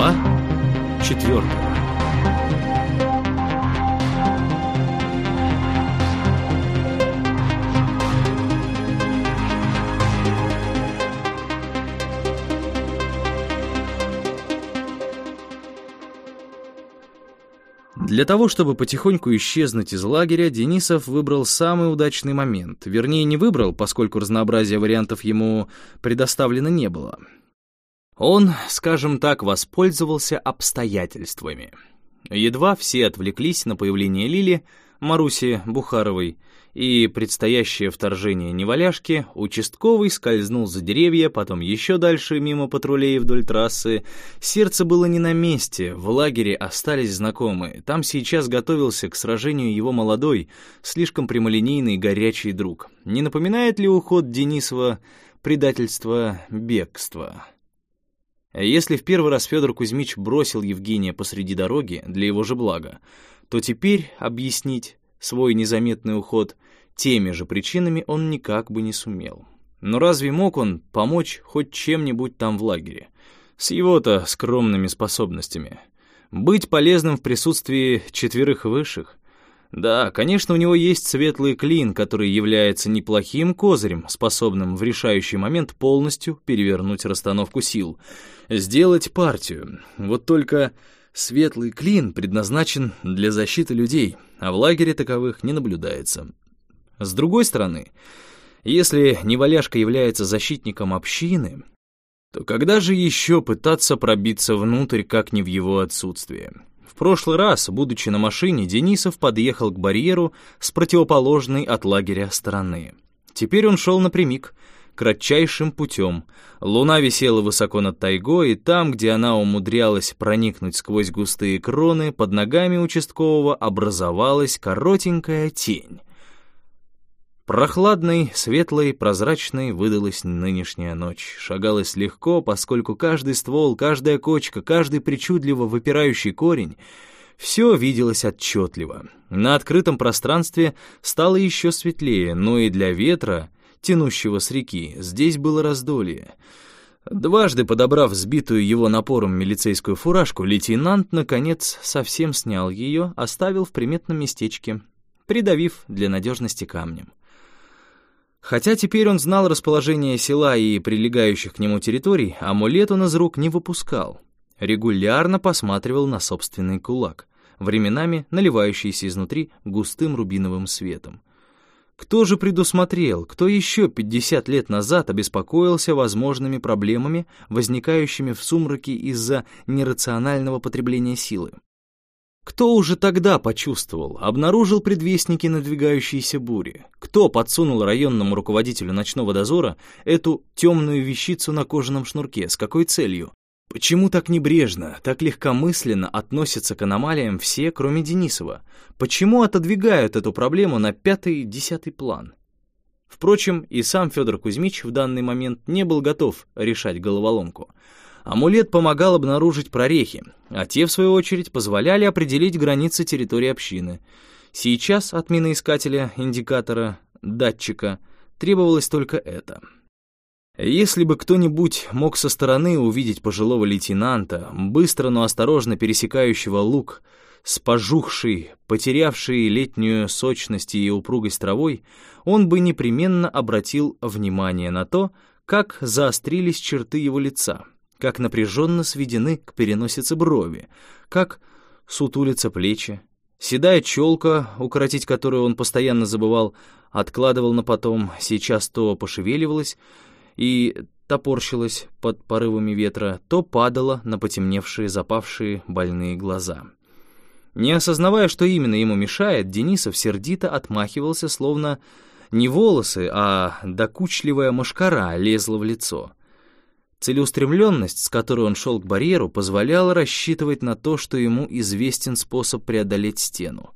Глава четвертая. Для того, чтобы потихоньку исчезнуть из лагеря, Денисов выбрал самый удачный момент. Вернее, не выбрал, поскольку разнообразия вариантов ему предоставлено не было. Он, скажем так, воспользовался обстоятельствами. Едва все отвлеклись на появление Лили, Маруси Бухаровой, и предстоящее вторжение неваляшки, участковый скользнул за деревья, потом еще дальше мимо патрулей вдоль трассы. Сердце было не на месте, в лагере остались знакомые. Там сейчас готовился к сражению его молодой, слишком прямолинейный горячий друг. Не напоминает ли уход Денисова предательство бегства? Если в первый раз Федор Кузьмич бросил Евгения посреди дороги для его же блага, то теперь объяснить свой незаметный уход теми же причинами он никак бы не сумел. Но разве мог он помочь хоть чем-нибудь там в лагере? С его-то скромными способностями. Быть полезным в присутствии четверых высших? Да, конечно, у него есть светлый клин, который является неплохим козырем, способным в решающий момент полностью перевернуть расстановку сил, сделать партию. Вот только светлый клин предназначен для защиты людей, а в лагере таковых не наблюдается. С другой стороны, если неваляшка является защитником общины, то когда же еще пытаться пробиться внутрь, как не в его отсутствие? В прошлый раз, будучи на машине, Денисов подъехал к барьеру с противоположной от лагеря стороны. Теперь он шел напрямик, кратчайшим путем. Луна висела высоко над тайгой, и там, где она умудрялась проникнуть сквозь густые кроны, под ногами участкового образовалась коротенькая тень. Прохладной, светлой, прозрачной выдалась нынешняя ночь. Шагалась легко, поскольку каждый ствол, каждая кочка, каждый причудливо выпирающий корень — все виделось отчетливо. На открытом пространстве стало еще светлее, но и для ветра, тянущего с реки, здесь было раздолье. Дважды подобрав сбитую его напором милицейскую фуражку, лейтенант, наконец, совсем снял ее, оставил в приметном местечке, придавив для надежности камнем. Хотя теперь он знал расположение села и прилегающих к нему территорий, амулет он из рук не выпускал. Регулярно посматривал на собственный кулак, временами наливающийся изнутри густым рубиновым светом. Кто же предусмотрел, кто еще 50 лет назад обеспокоился возможными проблемами, возникающими в сумраке из-за нерационального потребления силы? Кто уже тогда почувствовал, обнаружил предвестники надвигающейся бури? Кто подсунул районному руководителю ночного дозора эту темную вещицу на кожаном шнурке? С какой целью? Почему так небрежно, так легкомысленно относятся к аномалиям все, кроме Денисова? Почему отодвигают эту проблему на пятый-десятый план? Впрочем, и сам Федор Кузьмич в данный момент не был готов решать головоломку — Амулет помогал обнаружить прорехи, а те, в свою очередь, позволяли определить границы территории общины. Сейчас от миноискателя, индикатора, датчика требовалось только это. Если бы кто-нибудь мог со стороны увидеть пожилого лейтенанта, быстро, но осторожно пересекающего луг, с пожухшей, потерявшей летнюю сочность и упругость травой, он бы непременно обратил внимание на то, как заострились черты его лица — как напряженно сведены к переносице брови, как сутулятся плечи. Седая челка, укоротить которую он постоянно забывал, откладывал на потом, сейчас то пошевеливалась и топорщилась под порывами ветра, то падала на потемневшие, запавшие больные глаза. Не осознавая, что именно ему мешает, Денисов сердито отмахивался, словно не волосы, а докучливая мошкара лезла в лицо. Целеустремленность, с которой он шел к барьеру, позволяла рассчитывать на то, что ему известен способ преодолеть стену.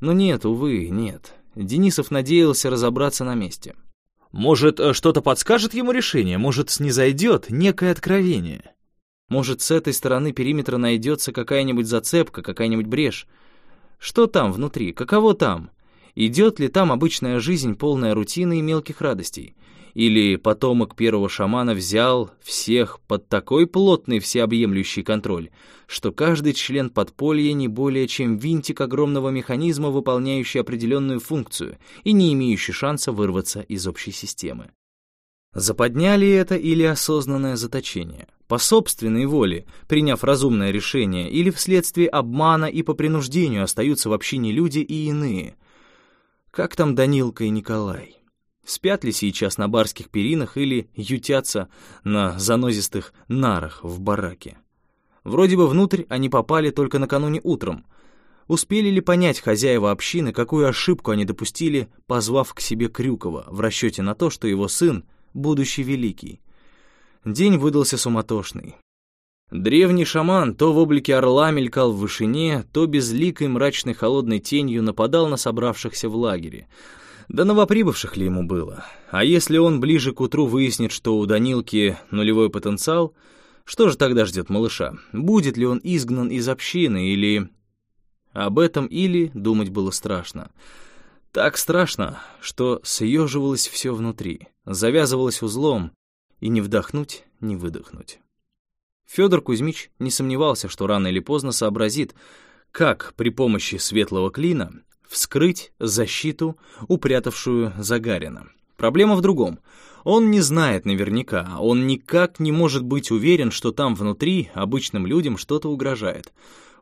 Но нет, увы, нет. Денисов надеялся разобраться на месте. Может, э, что-то подскажет ему решение, может, снизойдет некое откровение. Может, с этой стороны периметра найдется какая-нибудь зацепка, какая-нибудь брешь. Что там внутри, каково там? Идет ли там обычная жизнь, полная рутины и мелких радостей? Или потомок первого шамана взял всех под такой плотный всеобъемлющий контроль, что каждый член подполья не более чем винтик огромного механизма, выполняющий определенную функцию и не имеющий шанса вырваться из общей системы. Заподня ли это или осознанное заточение? По собственной воле, приняв разумное решение, или вследствие обмана и по принуждению остаются в общине люди и иные? Как там Данилка и Николай? Спят ли сейчас на барских перинах или ютятся на занозистых нарах в бараке? Вроде бы внутрь они попали только накануне утром. Успели ли понять хозяева общины, какую ошибку они допустили, позвав к себе Крюкова в расчете на то, что его сын — будущий великий? День выдался суматошный. Древний шаман то в облике орла мелькал в вышине, то безликой мрачной холодной тенью нападал на собравшихся в лагере — да новоприбывших ли ему было? А если он ближе к утру выяснит, что у Данилки нулевой потенциал, что же тогда ждет малыша? Будет ли он изгнан из общины или... Об этом или думать было страшно. Так страшно, что съеживалось все внутри, завязывалось узлом, и не вдохнуть, не выдохнуть. Федор Кузьмич не сомневался, что рано или поздно сообразит, как при помощи светлого клина вскрыть защиту, упрятавшую Загарина. Проблема в другом. Он не знает наверняка, он никак не может быть уверен, что там внутри обычным людям что-то угрожает.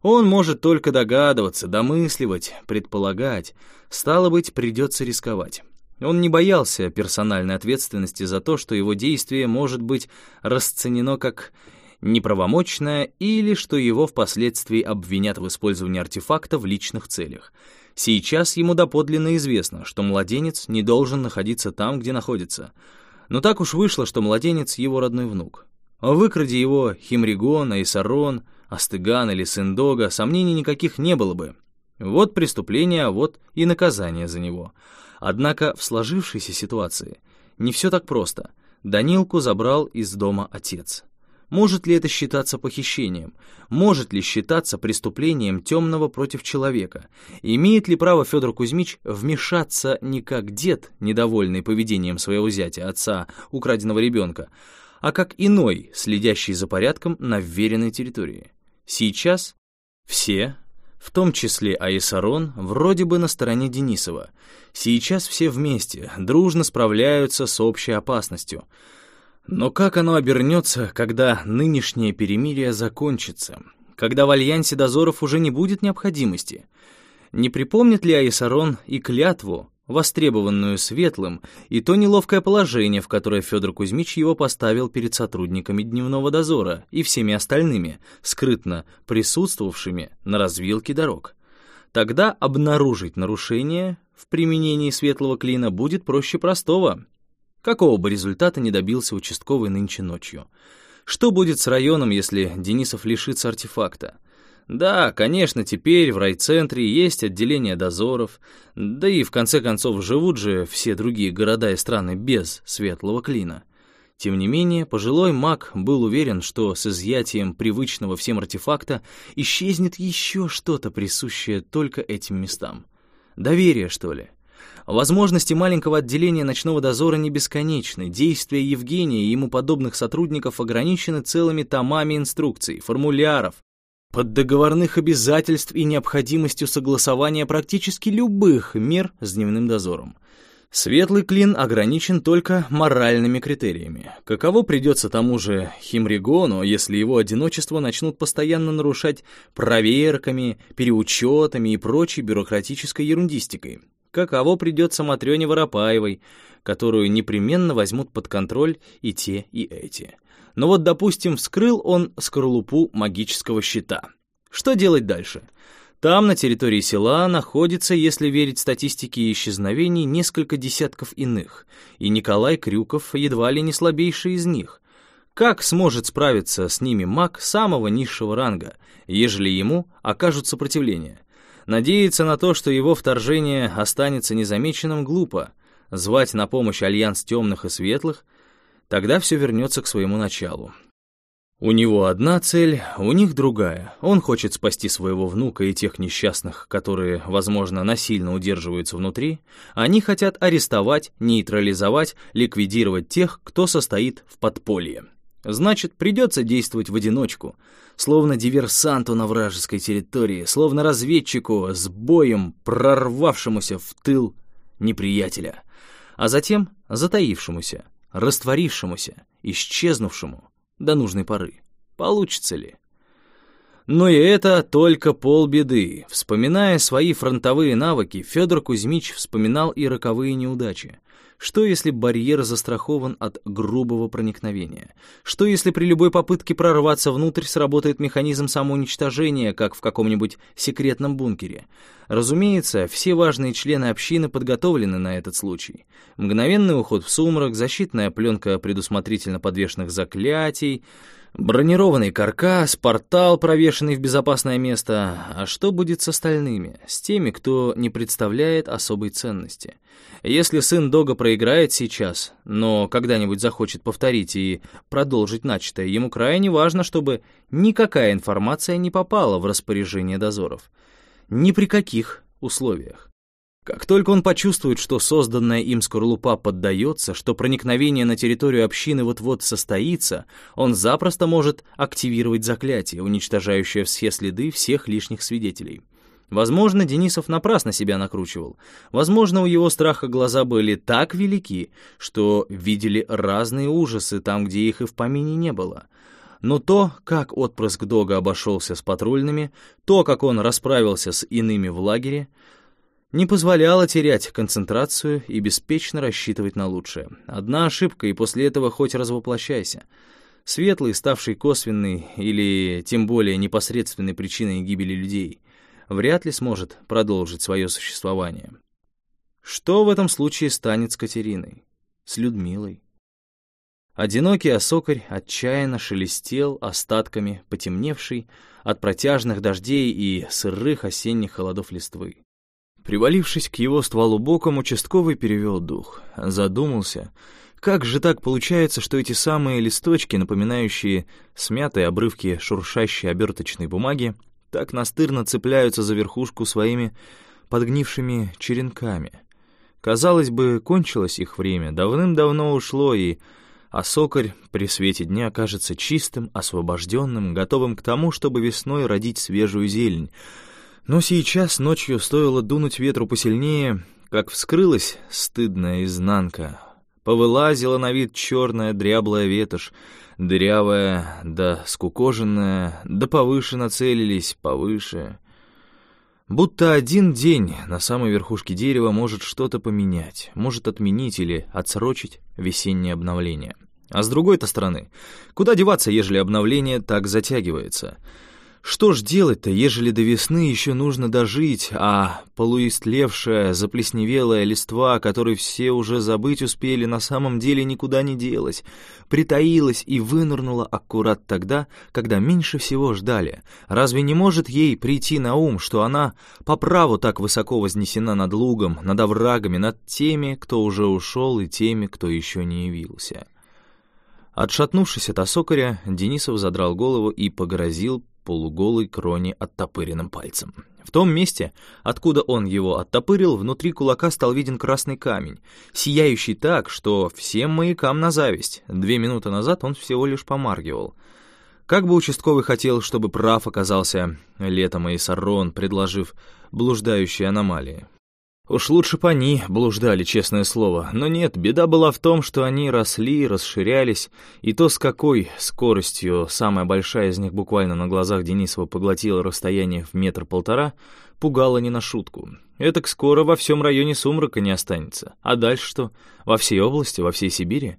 Он может только догадываться, домысливать, предполагать. Стало быть, придется рисковать. Он не боялся персональной ответственности за то, что его действие может быть расценено как неправомочное или что его впоследствии обвинят в использовании артефакта в личных целях. Сейчас ему доподлинно известно, что младенец не должен находиться там, где находится. Но так уж вышло, что младенец — его родной внук. О выкраде его Химригон, Айсарон, Астыган или Синдога сомнений никаких не было бы. Вот преступление, а вот и наказание за него. Однако в сложившейся ситуации не все так просто. Данилку забрал из дома отец. Может ли это считаться похищением? Может ли считаться преступлением темного против человека? Имеет ли право Федор Кузьмич вмешаться не как дед, недовольный поведением своего зятя, отца, украденного ребенка, а как иной, следящий за порядком на вверенной территории? Сейчас все, в том числе Аисарон, вроде бы на стороне Денисова. Сейчас все вместе, дружно справляются с общей опасностью — но как оно обернется, когда нынешнее перемирие закончится? Когда в альянсе дозоров уже не будет необходимости? Не припомнит ли Аисарон и клятву, востребованную Светлым, и то неловкое положение, в которое Федор Кузьмич его поставил перед сотрудниками дневного дозора и всеми остальными, скрытно присутствовавшими на развилке дорог? Тогда обнаружить нарушение в применении светлого клина будет проще простого — Какого бы результата не добился участковый нынче ночью. Что будет с районом, если Денисов лишится артефакта? Да, конечно, теперь в райцентре есть отделение дозоров, да и в конце концов живут же все другие города и страны без светлого клина. Тем не менее, пожилой маг был уверен, что с изъятием привычного всем артефакта исчезнет еще что-то, присущее только этим местам. Доверие, что ли? Возможности маленького отделения ночного дозора не бесконечны, действия Евгения и ему подобных сотрудников ограничены целыми томами инструкций, формуляров, поддоговорных обязательств и необходимостью согласования практически любых мер с дневным дозором. Светлый клин ограничен только моральными критериями. Каково придется тому же Химригону, если его одиночество начнут постоянно нарушать проверками, переучетами и прочей бюрократической ерундистикой? Каково придется Матрёне Воропаевой, которую непременно возьмут под контроль и те, и эти. Но вот, допустим, вскрыл он скорлупу магического щита. Что делать дальше? Там, на территории села, находится, если верить статистике исчезновений, несколько десятков иных, и Николай Крюков едва ли не слабейший из них. Как сможет справиться с ними маг самого низшего ранга, ежели ему окажут сопротивление? Надеяться на то, что его вторжение останется незамеченным, глупо. Звать на помощь альянс темных и светлых, тогда все вернется к своему началу. У него одна цель, у них другая. Он хочет спасти своего внука и тех несчастных, которые, возможно, насильно удерживаются внутри. Они хотят арестовать, нейтрализовать, ликвидировать тех, кто состоит в подполье. Значит, придется действовать в одиночку, словно диверсанту на вражеской территории, словно разведчику с боем, прорвавшемуся в тыл неприятеля, а затем затаившемуся, растворившемуся, исчезнувшему до нужной поры. Получится ли? Но и это только полбеды. Вспоминая свои фронтовые навыки, Федор Кузьмич вспоминал и роковые неудачи. Что если барьер застрахован от грубого проникновения? Что если при любой попытке прорваться внутрь сработает механизм самоуничтожения, как в каком-нибудь секретном бункере? Разумеется, все важные члены общины подготовлены на этот случай. Мгновенный уход в сумрак, защитная пленка предусмотрительно подвешенных заклятий — Бронированный каркас, портал, провешенный в безопасное место. А что будет с остальными? С теми, кто не представляет особой ценности? Если сын Дога проиграет сейчас, но когда-нибудь захочет повторить и продолжить начатое, ему крайне важно, чтобы никакая информация не попала в распоряжение дозоров. Ни при каких условиях. Как только он почувствует, что созданная им скорлупа поддается, что проникновение на территорию общины вот-вот состоится, он запросто может активировать заклятие, уничтожающее все следы всех лишних свидетелей. Возможно, Денисов напрасно себя накручивал. Возможно, у его страха глаза были так велики, что видели разные ужасы там, где их и в помине не было. Но то, как отпрыск Дога обошелся с патрульными, то, как он расправился с иными в лагере — не позволяло терять концентрацию и беспечно рассчитывать на лучшее. Одна ошибка, и после этого хоть развоплощайся. Светлый, ставший косвенной или тем более непосредственной причиной гибели людей, вряд ли сможет продолжить свое существование. Что в этом случае станет с Катериной? С Людмилой? Одинокий осокарь отчаянно шелестел остатками потемневшей от протяжных дождей и сырых осенних холодов листвы. Привалившись к его стволу боком, участковый перевел дух. Задумался, как же так получается, что эти самые листочки, напоминающие смятые обрывки шуршащей оберточной бумаги, так настырно цепляются за верхушку своими подгнившими черенками. Казалось бы, кончилось их время, давным-давно ушло, и а сокарь при свете дня окажется чистым, освобожденным, готовым к тому, чтобы весной родить свежую зелень — но сейчас ночью стоило дунуть ветру посильнее, как вскрылась стыдная изнанка. Повылазила на вид черная дряблая ветошь, дырявая да скукоженная, да повыше нацелились, повыше. Будто один день на самой верхушке дерева может что-то поменять, может отменить или отсрочить весеннее обновление. А с другой-то стороны, куда деваться, ежели обновление так затягивается — что ж делать-то, ежели до весны еще нужно дожить, а полуистлевшая, заплесневелая листва, которой все уже забыть успели, на самом деле никуда не делась, притаилась и вынырнула аккурат тогда, когда меньше всего ждали. Разве не может ей прийти на ум, что она по праву так высоко вознесена над лугом, над оврагами, над теми, кто уже ушел, и теми, кто еще не явился? Отшатнувшись от осокаря, Денисов задрал голову и погрозил полуголой кроне оттопыренным пальцем. В том месте, откуда он его оттопырил, внутри кулака стал виден красный камень, сияющий так, что всем маякам на зависть. Две минуты назад он всего лишь помаргивал. Как бы участковый хотел, чтобы прав оказался летом и Саррон, предложив блуждающие аномалии. Уж лучше бы они блуждали, честное слово. Но нет, беда была в том, что они росли, расширялись, и то, с какой скоростью самая большая из них буквально на глазах Денисова поглотила расстояние в метр-полтора, пугало не на шутку. Этак скоро во всем районе сумрака не останется. А дальше что? Во всей области, во всей Сибири?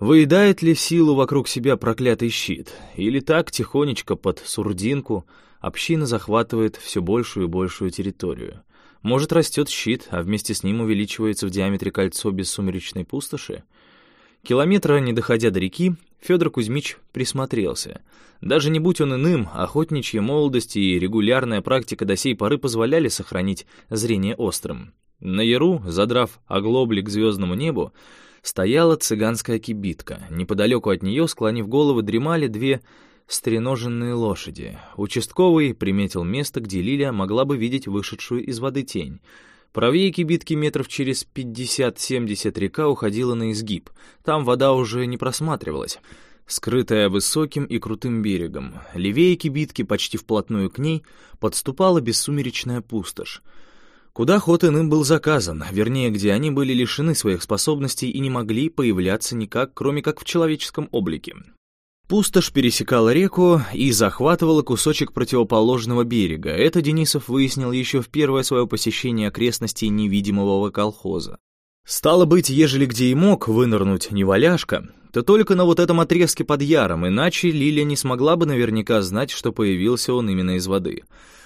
Выедает ли силу вокруг себя проклятый щит? Или так, тихонечко под сурдинку, община захватывает все большую и большую территорию? Может, растет щит, а вместе с ним увеличивается в диаметре кольцо бессумеречной пустоши? Километра не доходя до реки, Федор Кузьмич присмотрелся. Даже не будь он иным, охотничья молодость и регулярная практика до сей поры позволяли сохранить зрение острым. На яру, задрав оглобли к звездному небу, стояла цыганская кибитка. Неподалеку от нее, склонив головы, дремали две стреноженные лошади. Участковый приметил место, где Лилия могла бы видеть вышедшую из воды тень. Правее кибитки метров через 50-70 река уходила на изгиб. Там вода уже не просматривалась, скрытая высоким и крутым берегом. Левее кибитки, почти вплотную к ней, подступала бессумеречная пустошь. Куда ход иным был заказан, вернее, где они были лишены своих способностей и не могли появляться никак, кроме как в человеческом облике. Пустошь пересекала реку и захватывала кусочек противоположного берега. Это Денисов выяснил еще в первое свое посещение окрестностей невидимого колхоза. Стало быть, ежели где и мог вынырнуть неваляшка, то только на вот этом отрезке под Яром, иначе Лилия не смогла бы наверняка знать, что появился он именно из воды.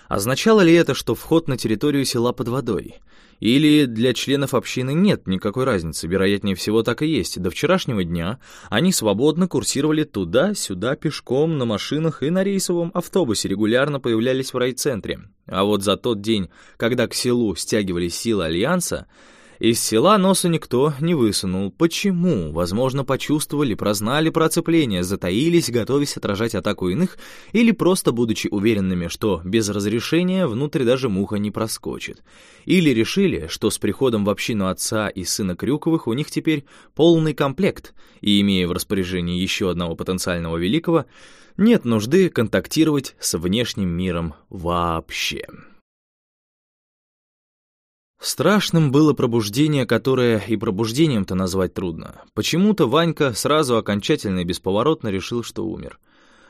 Означало ли это, что вход на территорию села под водой? Или для членов общины нет никакой разницы, вероятнее всего так и есть. До вчерашнего дня они свободно курсировали туда-сюда пешком, на машинах и на рейсовом автобусе регулярно появлялись в райцентре. А вот за тот день, когда к селу стягивались силы Альянса, из села носа никто не высунул. Почему? Возможно, почувствовали, прознали про оцепление, затаились, готовясь отражать атаку иных, или просто будучи уверенными, что без разрешения внутрь даже муха не проскочит. Или решили, что с приходом в общину отца и сына Крюковых у них теперь полный комплект, и, имея в распоряжении еще одного потенциального великого, нет нужды контактировать с внешним миром вообще. Страшным было пробуждение, которое и пробуждением-то назвать трудно. Почему-то Ванька сразу окончательно и бесповоротно решил, что умер.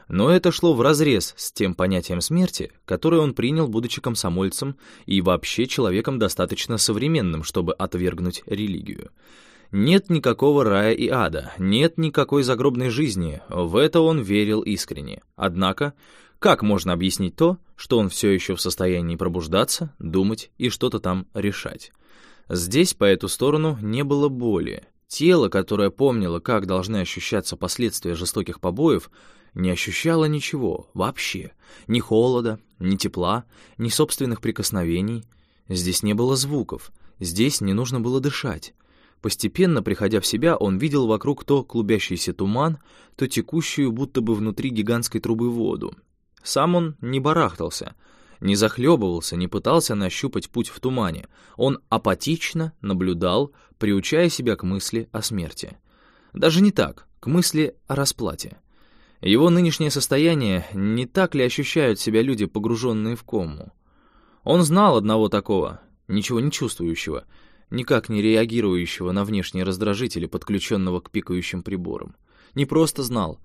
Но это шло вразрез с тем понятием смерти, которое он принял, будучи комсомольцем и вообще человеком достаточно современным, чтобы отвергнуть религию. Нет никакого рая и ада, нет никакой загробной жизни, в это он верил искренне. Однако как можно объяснить то, что он все еще в состоянии пробуждаться, думать и что-то там решать? Здесь, по эту сторону, не было боли. Тело, которое помнило, как должны ощущаться последствия жестоких побоев, не ощущало ничего, вообще. Ни холода, ни тепла, ни собственных прикосновений. Здесь не было звуков, здесь не нужно было дышать. Постепенно, приходя в себя, он видел вокруг то клубящийся туман, то текущую, будто бы внутри гигантской трубы воду. Сам он не барахтался, не захлебывался, не пытался нащупать путь в тумане. Он апатично наблюдал, приучая себя к мысли о смерти. Даже не так, к мысли о расплате. Его нынешнее состояние, не так ли ощущают себя люди, погруженные в кому? Он знал одного такого, ничего не чувствующего, никак не реагирующего на внешние раздражители, подключенного к пикающим приборам. Не просто знал,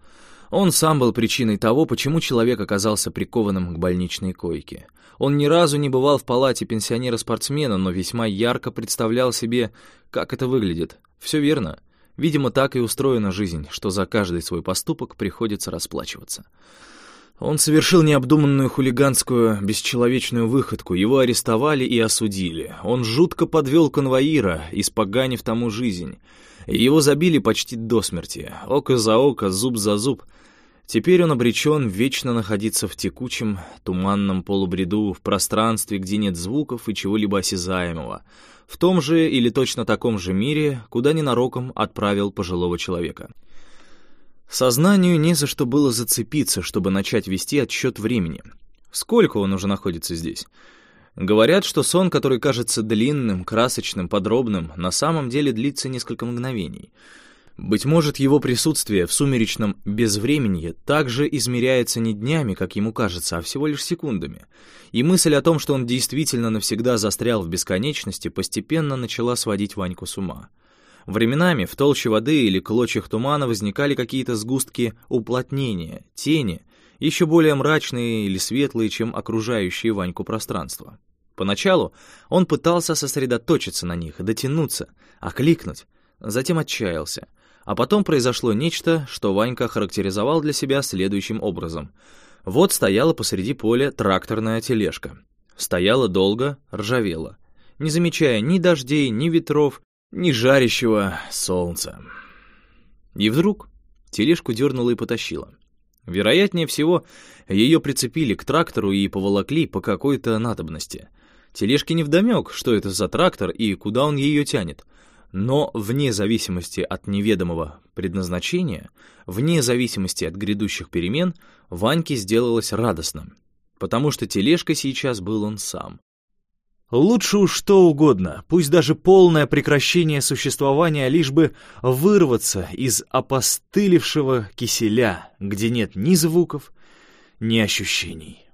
он сам был причиной того, почему человек оказался прикованным к больничной койке. Он ни разу не бывал в палате пенсионера-спортсмена, но весьма ярко представлял себе, как это выглядит. Все верно. Видимо, так и устроена жизнь, что за каждый свой поступок приходится расплачиваться. Он совершил необдуманную хулиганскую, бесчеловечную выходку, его арестовали и осудили. Он жутко подвел конвоира, испоганив тому жизнь. Его забили почти до смерти, око за око, зуб за зуб — Теперь он обречен вечно находиться в текучем, туманном полубреду, в пространстве, где нет звуков и чего-либо осязаемого, в том же или точно таком же мире, куда ненароком отправил пожилого человека. Сознанию не за что было зацепиться, чтобы начать вести отсчет времени. Сколько он уже находится здесь? Говорят, что сон, который кажется длинным, красочным, подробным, на самом деле длится несколько мгновений — быть может, его присутствие в сумеречном безвременье также измеряется не днями, как ему кажется, а всего лишь секундами. И мысль о том, что он действительно навсегда застрял в бесконечности, постепенно начала сводить Ваньку с ума. Временами в толще воды или клочьях тумана возникали какие-то сгустки уплотнения, тени, еще более мрачные или светлые, чем окружающие Ваньку пространство. Поначалу он пытался сосредоточиться на них, дотянуться, окликнуть, затем отчаялся — а потом произошло нечто, что Ванька характеризовал для себя следующим образом. Вот стояла посреди поля тракторная тележка. Стояла долго, ржавела, не замечая ни дождей, ни ветров, ни жарящего солнца. И вдруг тележку дернула и потащила. Вероятнее всего, ее прицепили к трактору и поволокли по какой-то надобности. Тележке невдомек, что это за трактор и куда он ее тянет — Но вне зависимости от неведомого предназначения, вне зависимости от грядущих перемен, Ваньке сделалось радостно, потому что тележкой сейчас был он сам. Лучше уж что угодно, пусть даже полное прекращение существования, лишь бы вырваться из опостылевшего киселя, где нет ни звуков, ни ощущений.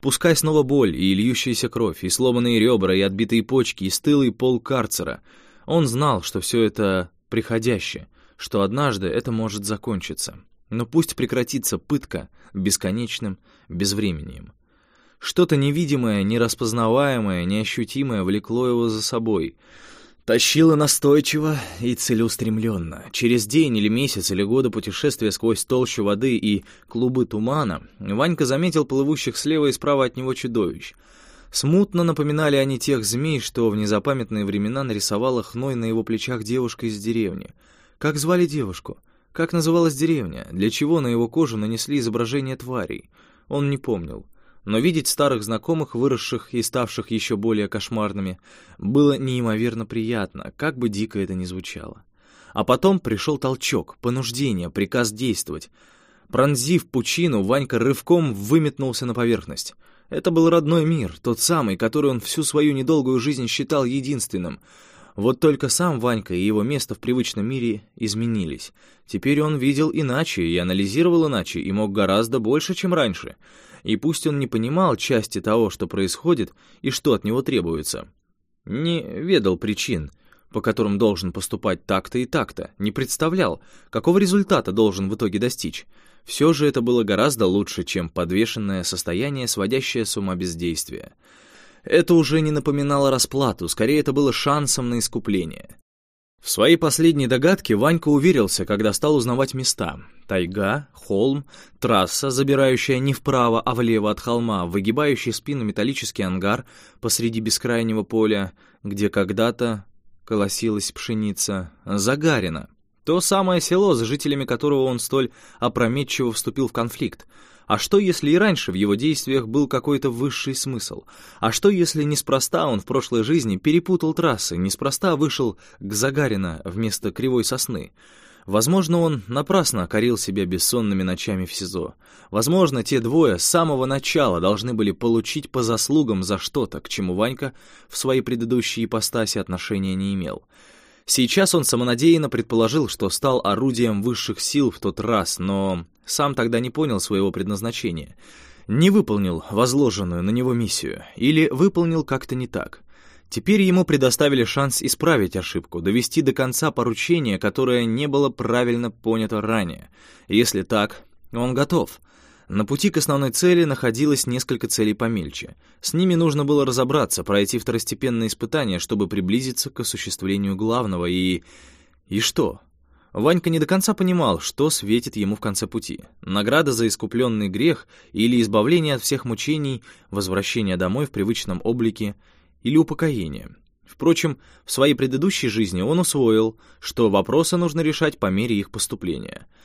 Пускай снова боль и льющаяся кровь, и сломанные ребра, и отбитые почки, и стылый пол карцера. Он знал, что все это приходящее, что однажды это может закончиться. Но пусть прекратится пытка бесконечным безвремением. Что-то невидимое, нераспознаваемое, неощутимое влекло его за собой. Тащило настойчиво и целеустремленно. Через день или месяц или годы путешествия сквозь толщу воды и клубы тумана Ванька заметил плывущих слева и справа от него чудовищ. Смутно напоминали они тех змей, что в незапамятные времена нарисовала хной на его плечах девушка из деревни. Как звали девушку? Как называлась деревня? Для чего на его кожу нанесли изображение тварей? Он не помнил но видеть старых знакомых, выросших и ставших еще более кошмарными, было неимоверно приятно, как бы дико это ни звучало. А потом пришел толчок, понуждение, приказ действовать. Пронзив пучину, Ванька рывком выметнулся на поверхность. Это был родной мир, тот самый, который он всю свою недолгую жизнь считал единственным. Вот только сам Ванька и его место в привычном мире изменились. Теперь он видел иначе и анализировал иначе, и мог гораздо больше, чем раньше — и пусть он не понимал части того, что происходит и что от него требуется, не ведал причин, по которым должен поступать так-то и так-то, не представлял, какого результата должен в итоге достичь. Все же это было гораздо лучше, чем подвешенное состояние, сводящее с ума бездействия. Это уже не напоминало расплату, скорее это было шансом на искупление. В своей последней догадке Ванька уверился, когда стал узнавать места. Тайга, холм, трасса, забирающая не вправо, а влево от холма, выгибающий спину металлический ангар посреди бескрайнего поля, где когда-то колосилась пшеница, Загарина. То самое село, с жителями которого он столь опрометчиво вступил в конфликт. А что, если и раньше в его действиях был какой-то высший смысл? А что, если неспроста он в прошлой жизни перепутал трассы, неспроста вышел к Загарина вместо Кривой Сосны? Возможно, он напрасно корил себя бессонными ночами в СИЗО. Возможно, те двое с самого начала должны были получить по заслугам за что-то, к чему Ванька в своей предыдущей ипостаси отношения не имел. Сейчас он самонадеянно предположил, что стал орудием высших сил в тот раз, но сам тогда не понял своего предназначения. Не выполнил возложенную на него миссию, или выполнил как-то не так. Теперь ему предоставили шанс исправить ошибку, довести до конца поручение, которое не было правильно понято ранее. Если так, он готов. На пути к основной цели находилось несколько целей помельче. С ними нужно было разобраться, пройти второстепенные испытания, чтобы приблизиться к осуществлению главного и... И что? Ванька не до конца понимал, что светит ему в конце пути. Награда за искупленный грех или избавление от всех мучений, возвращение домой в привычном облике или упокоение. Впрочем, в своей предыдущей жизни он усвоил, что вопросы нужно решать по мере их поступления —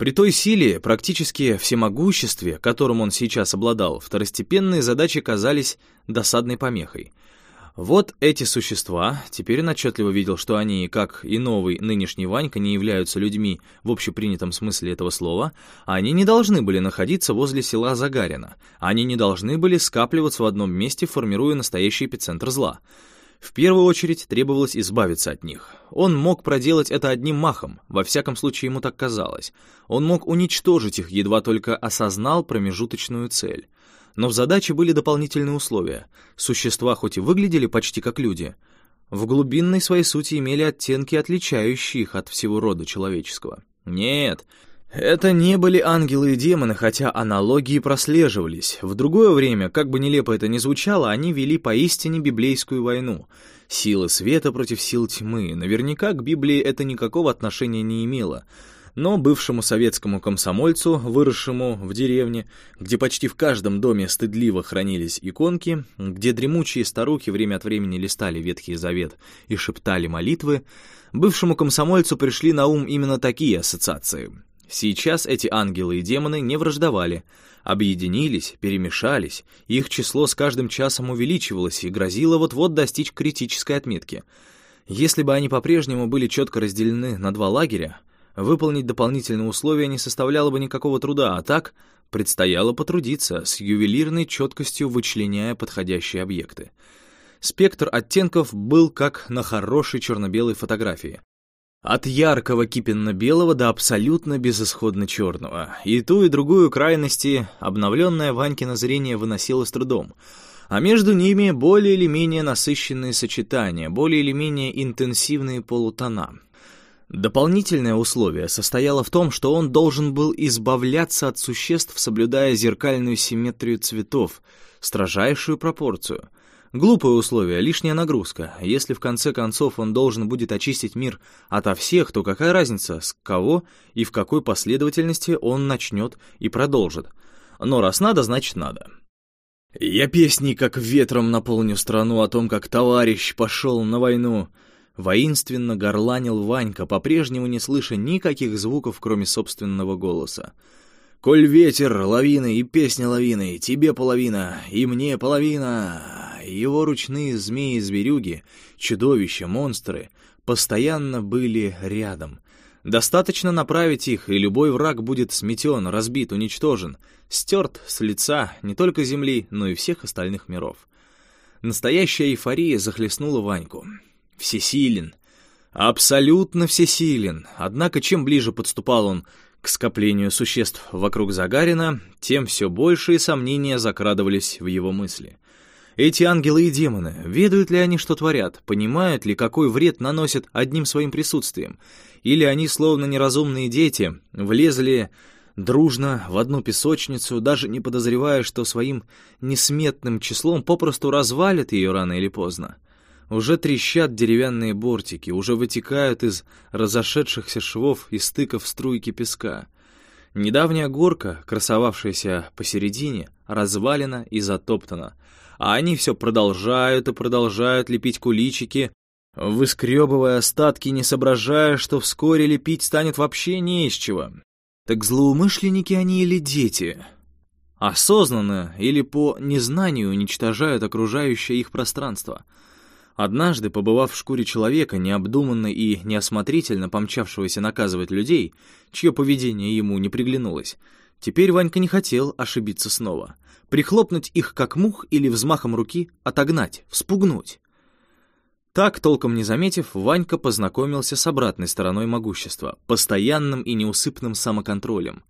при той силе, практически всемогуществе, которым он сейчас обладал, второстепенные задачи казались досадной помехой. Вот эти существа, теперь он отчетливо видел, что они, как и новый нынешний Ванька, не являются людьми в общепринятом смысле этого слова, они не должны были находиться возле села Загарина, они не должны были скапливаться в одном месте, формируя настоящий эпицентр зла — в первую очередь требовалось избавиться от них. Он мог проделать это одним махом, во всяком случае ему так казалось. Он мог уничтожить их, едва только осознал промежуточную цель. Но в задаче были дополнительные условия. Существа хоть и выглядели почти как люди, в глубинной своей сути имели оттенки, отличающие их от всего рода человеческого. Нет, это не были ангелы и демоны, хотя аналогии прослеживались. В другое время, как бы нелепо это ни звучало, они вели поистине библейскую войну. Силы света против сил тьмы. Наверняка к Библии это никакого отношения не имело. Но бывшему советскому комсомольцу, выросшему в деревне, где почти в каждом доме стыдливо хранились иконки, где дремучие старухи время от времени листали Ветхий Завет и шептали молитвы, бывшему комсомольцу пришли на ум именно такие ассоциации — Сейчас эти ангелы и демоны не враждовали, объединились, перемешались, их число с каждым часом увеличивалось и грозило вот-вот достичь критической отметки. Если бы они по-прежнему были четко разделены на два лагеря, выполнить дополнительные условия не составляло бы никакого труда, а так предстояло потрудиться, с ювелирной четкостью вычленяя подходящие объекты. Спектр оттенков был как на хорошей черно-белой фотографии. От яркого кипенно-белого до абсолютно безысходно черного. И ту, и другую крайности обновленное Ванькино зрение выносило с трудом. А между ними более или менее насыщенные сочетания, более или менее интенсивные полутона. Дополнительное условие состояло в том, что он должен был избавляться от существ, соблюдая зеркальную симметрию цветов, строжайшую пропорцию — Глупое условие, лишняя нагрузка. Если в конце концов он должен будет очистить мир ото всех, то какая разница, с кого и в какой последовательности он начнет и продолжит. Но раз надо, значит надо. «Я песни, как ветром наполню страну о том, как товарищ пошел на войну», Воинственно горланил Ванька, по-прежнему не слыша никаких звуков, кроме собственного голоса. «Коль ветер, лавины и песня лавины, тебе половина, и мне половина, его ручные змеи-зверюги, чудовища, монстры постоянно были рядом. Достаточно направить их, и любой враг будет сметен, разбит, уничтожен, стерт с лица не только Земли, но и всех остальных миров. Настоящая эйфория захлестнула Ваньку. Всесилен. Абсолютно всесилен. Однако чем ближе подступал он к скоплению существ вокруг Загарина, тем все большие сомнения закрадывались в его мысли. Эти ангелы и демоны, ведают ли они, что творят, понимают ли, какой вред наносят одним своим присутствием, или они, словно неразумные дети, влезли дружно в одну песочницу, даже не подозревая, что своим несметным числом попросту развалят ее рано или поздно. Уже трещат деревянные бортики, уже вытекают из разошедшихся швов и стыков струйки песка. Недавняя горка, красовавшаяся посередине, развалена и затоптана — а они все продолжают и продолжают лепить куличики, выскребывая остатки, не соображая, что вскоре лепить станет вообще не из чего. Так злоумышленники они или дети? Осознанно или по незнанию уничтожают окружающее их пространство. Однажды, побывав в шкуре человека, необдуманно и неосмотрительно помчавшегося наказывать людей, чье поведение ему не приглянулось, теперь Ванька не хотел ошибиться снова — прихлопнуть их как мух или взмахом руки отогнать, вспугнуть. Так, толком не заметив, Ванька познакомился с обратной стороной могущества, постоянным и неусыпным самоконтролем.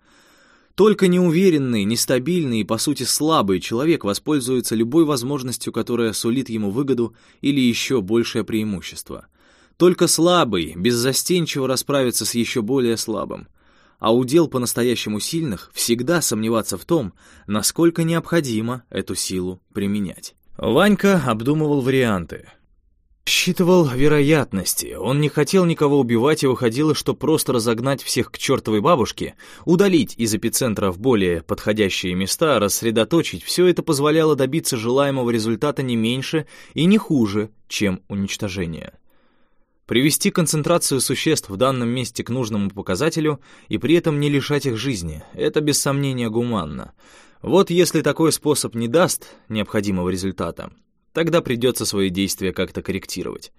Только неуверенный, нестабильный и, по сути, слабый человек воспользуется любой возможностью, которая сулит ему выгоду или еще большее преимущество. Только слабый беззастенчиво расправится с еще более слабым — а удел по-настоящему сильных всегда сомневаться в том, насколько необходимо эту силу применять. Ванька обдумывал варианты. Считывал вероятности. Он не хотел никого убивать и выходило, что просто разогнать всех к чертовой бабушке, удалить из эпицентра в более подходящие места, рассредоточить, все это позволяло добиться желаемого результата не меньше и не хуже, чем уничтожение. Привести концентрацию существ в данном месте к нужному показателю и при этом не лишать их жизни — это без сомнения гуманно. Вот если такой способ не даст необходимого результата, тогда придется свои действия как-то корректировать.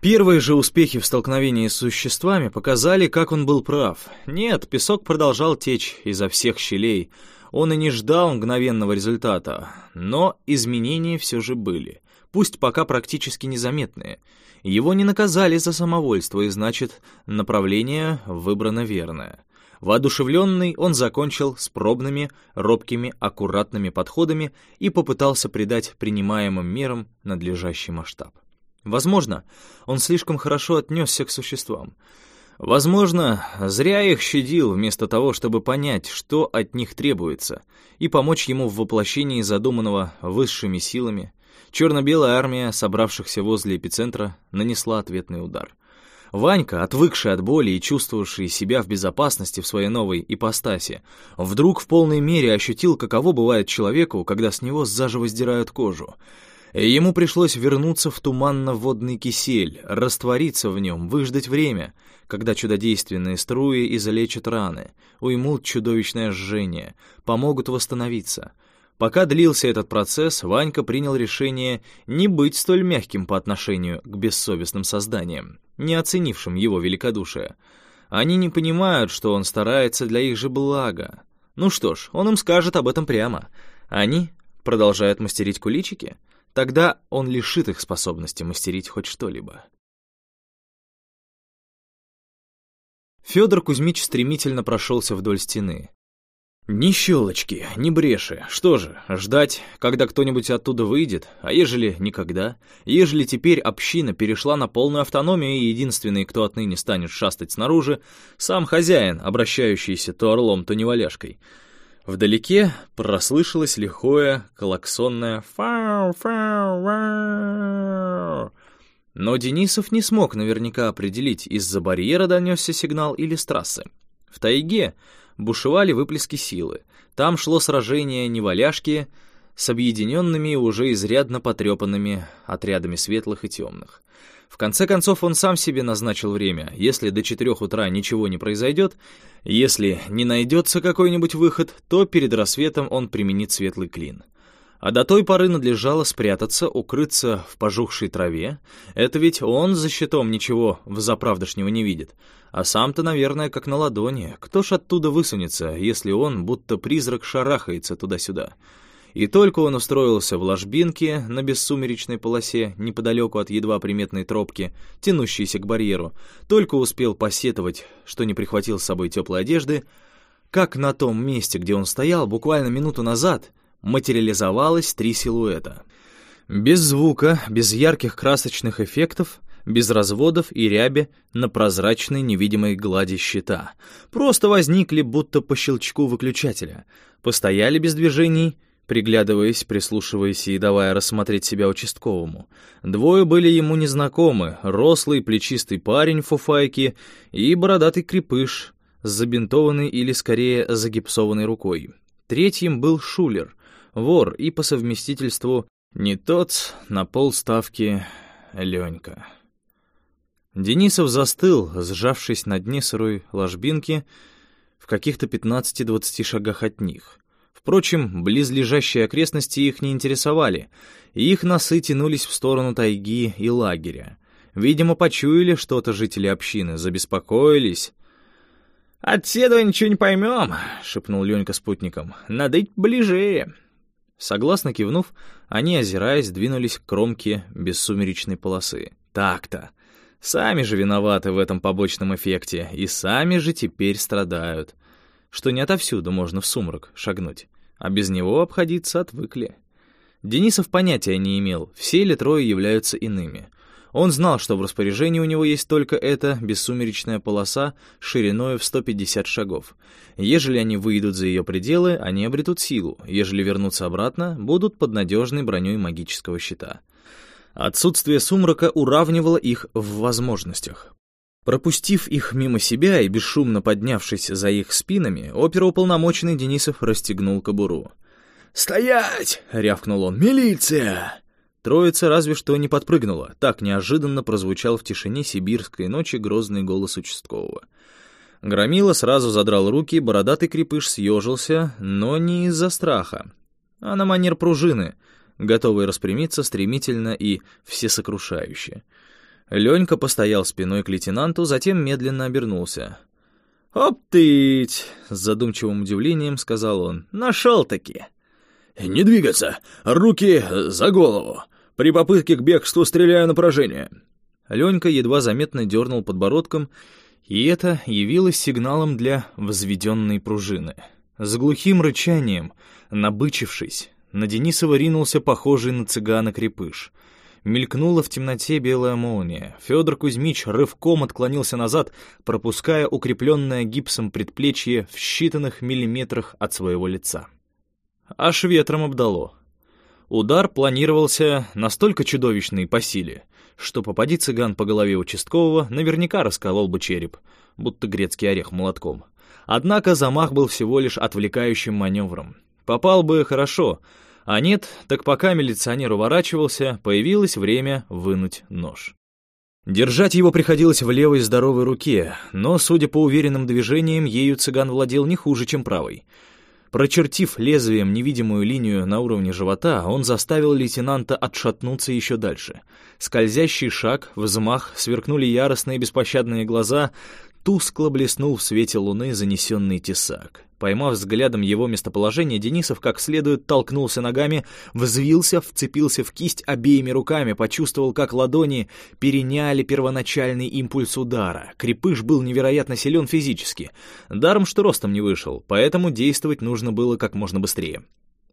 Первые же успехи в столкновении с существами показали, как он был прав. Нет, песок продолжал течь изо всех щелей. Он и не ждал мгновенного результата, но изменения все же были, пусть пока практически незаметные — его не наказали за самовольство, и значит, направление выбрано верное. Воодушевленный, он закончил с пробными, робкими, аккуратными подходами и попытался придать принимаемым мерам надлежащий масштаб. Возможно, он слишком хорошо отнесся к существам. Возможно, зря их щадил, вместо того, чтобы понять, что от них требуется, и помочь ему в воплощении задуманного высшими силами Черно-белая армия, собравшихся возле эпицентра, нанесла ответный удар. Ванька, отвыкший от боли и чувствовавший себя в безопасности в своей новой ипостаси, вдруг в полной мере ощутил, каково бывает человеку, когда с него заживо сдирают кожу. Ему пришлось вернуться в туманно-водный кисель, раствориться в нем, выждать время, когда чудодейственные струи излечат раны, уймут чудовищное жжение, помогут восстановиться — Пока длился этот процесс, Ванька принял решение не быть столь мягким по отношению к бессовестным созданиям, не оценившим его великодушие. Они не понимают, что он старается для их же блага. Ну что ж, он им скажет об этом прямо. Они продолжают мастерить куличики? Тогда он лишит их способности мастерить хоть что-либо. Федор Кузьмич стремительно прошелся вдоль стены. Ни щелочки, ни бреши. Что же, ждать, когда кто-нибудь оттуда выйдет? А ежели никогда? Ежели теперь община перешла на полную автономию, и единственный, кто отныне станет шастать снаружи, сам хозяин, обращающийся то орлом, то неваляшкой. Вдалеке прослышалось лихое, колоксонное «фау-фау-вау». Но Денисов не смог наверняка определить, из-за барьера донесся сигнал или с трассы. В тайге бушевали выплески силы. Там шло сражение неваляшки с объединенными и уже изрядно потрепанными отрядами светлых и темных. В конце концов, он сам себе назначил время. Если до четырех утра ничего не произойдет, если не найдется какой-нибудь выход, то перед рассветом он применит светлый клин. А до той поры надлежало спрятаться, укрыться в пожухшей траве. Это ведь он за щитом ничего в заправдошнего не видит. А сам-то, наверное, как на ладони. Кто ж оттуда высунется, если он, будто призрак, шарахается туда-сюда? И только он устроился в ложбинке на бессумеречной полосе, неподалеку от едва приметной тропки, тянущейся к барьеру, только успел посетовать, что не прихватил с собой теплой одежды, как на том месте, где он стоял буквально минуту назад — материализовалось три силуэта. Без звука, без ярких красочных эффектов, без разводов и ряби на прозрачной невидимой глади щита. Просто возникли будто по щелчку выключателя. Постояли без движений, приглядываясь, прислушиваясь и давая рассмотреть себя участковому. Двое были ему незнакомы, рослый плечистый парень в фуфайке и бородатый крепыш с забинтованной или, скорее, загипсованной рукой. Третьим был Шулер, вор и по совместительству не тот на полставки Ленька. Денисов застыл, сжавшись на дне сырой ложбинки в каких-то 15-20 шагах от них. Впрочем, близлежащие окрестности их не интересовали, и их носы тянулись в сторону тайги и лагеря. Видимо, почуяли что-то жители общины, забеспокоились. «Отседа ничего не поймем», — шепнул Ленька спутником. «Надо идти ближе». Согласно кивнув, они, озираясь, двинулись к кромке бессумеречной полосы. Так-то. Сами же виноваты в этом побочном эффекте, и сами же теперь страдают. Что не отовсюду можно в сумрак шагнуть, а без него обходиться отвыкли. Денисов понятия не имел, все ли трое являются иными. Он знал, что в распоряжении у него есть только эта бессумеречная полоса шириной в 150 шагов. Ежели они выйдут за ее пределы, они обретут силу, ежели вернутся обратно, будут под надежной броней магического щита. Отсутствие сумрака уравнивало их в возможностях. Пропустив их мимо себя и бесшумно поднявшись за их спинами, оперуполномоченный Денисов расстегнул кобуру. «Стоять!» — рявкнул он. «Милиция!» Троица разве что не подпрыгнула, так неожиданно прозвучал в тишине сибирской ночи грозный голос участкового. Громила сразу задрал руки, бородатый крепыш съежился, но не из-за страха, а на манер пружины, готовый распрямиться стремительно и всесокрушающе. Ленька постоял спиной к лейтенанту, затем медленно обернулся. «Оптыть!» — с задумчивым удивлением сказал он. «Нашел-таки!» «Не двигаться! Руки за голову! При попытке к бегству стреляю на поражение». Ленька едва заметно дернул подбородком, и это явилось сигналом для взведенной пружины. С глухим рычанием, набычившись, на Денисова ринулся похожий на цыгана крепыш. Мелькнула в темноте белая молния. Федор Кузьмич рывком отклонился назад, пропуская укрепленное гипсом предплечье в считанных миллиметрах от своего лица. Аж ветром обдало. Удар планировался настолько чудовищный по силе, что попади цыган по голове участкового, наверняка расколол бы череп, будто грецкий орех молотком. Однако замах был всего лишь отвлекающим маневром. Попал бы хорошо, а нет, так пока милиционер уворачивался, появилось время вынуть нож. Держать его приходилось в левой здоровой руке, но, судя по уверенным движениям, ею цыган владел не хуже, чем правой — Прочертив лезвием невидимую линию на уровне живота, он заставил лейтенанта отшатнуться еще дальше. Скользящий шаг, взмах, сверкнули яростные беспощадные глаза, тускло блеснул в свете луны занесенный тесак. Поймав взглядом его местоположение, Денисов как следует толкнулся ногами, взвился, вцепился в кисть обеими руками, почувствовал, как ладони переняли первоначальный импульс удара. Крепыш был невероятно силен физически. Даром, что ростом не вышел, поэтому действовать нужно было как можно быстрее.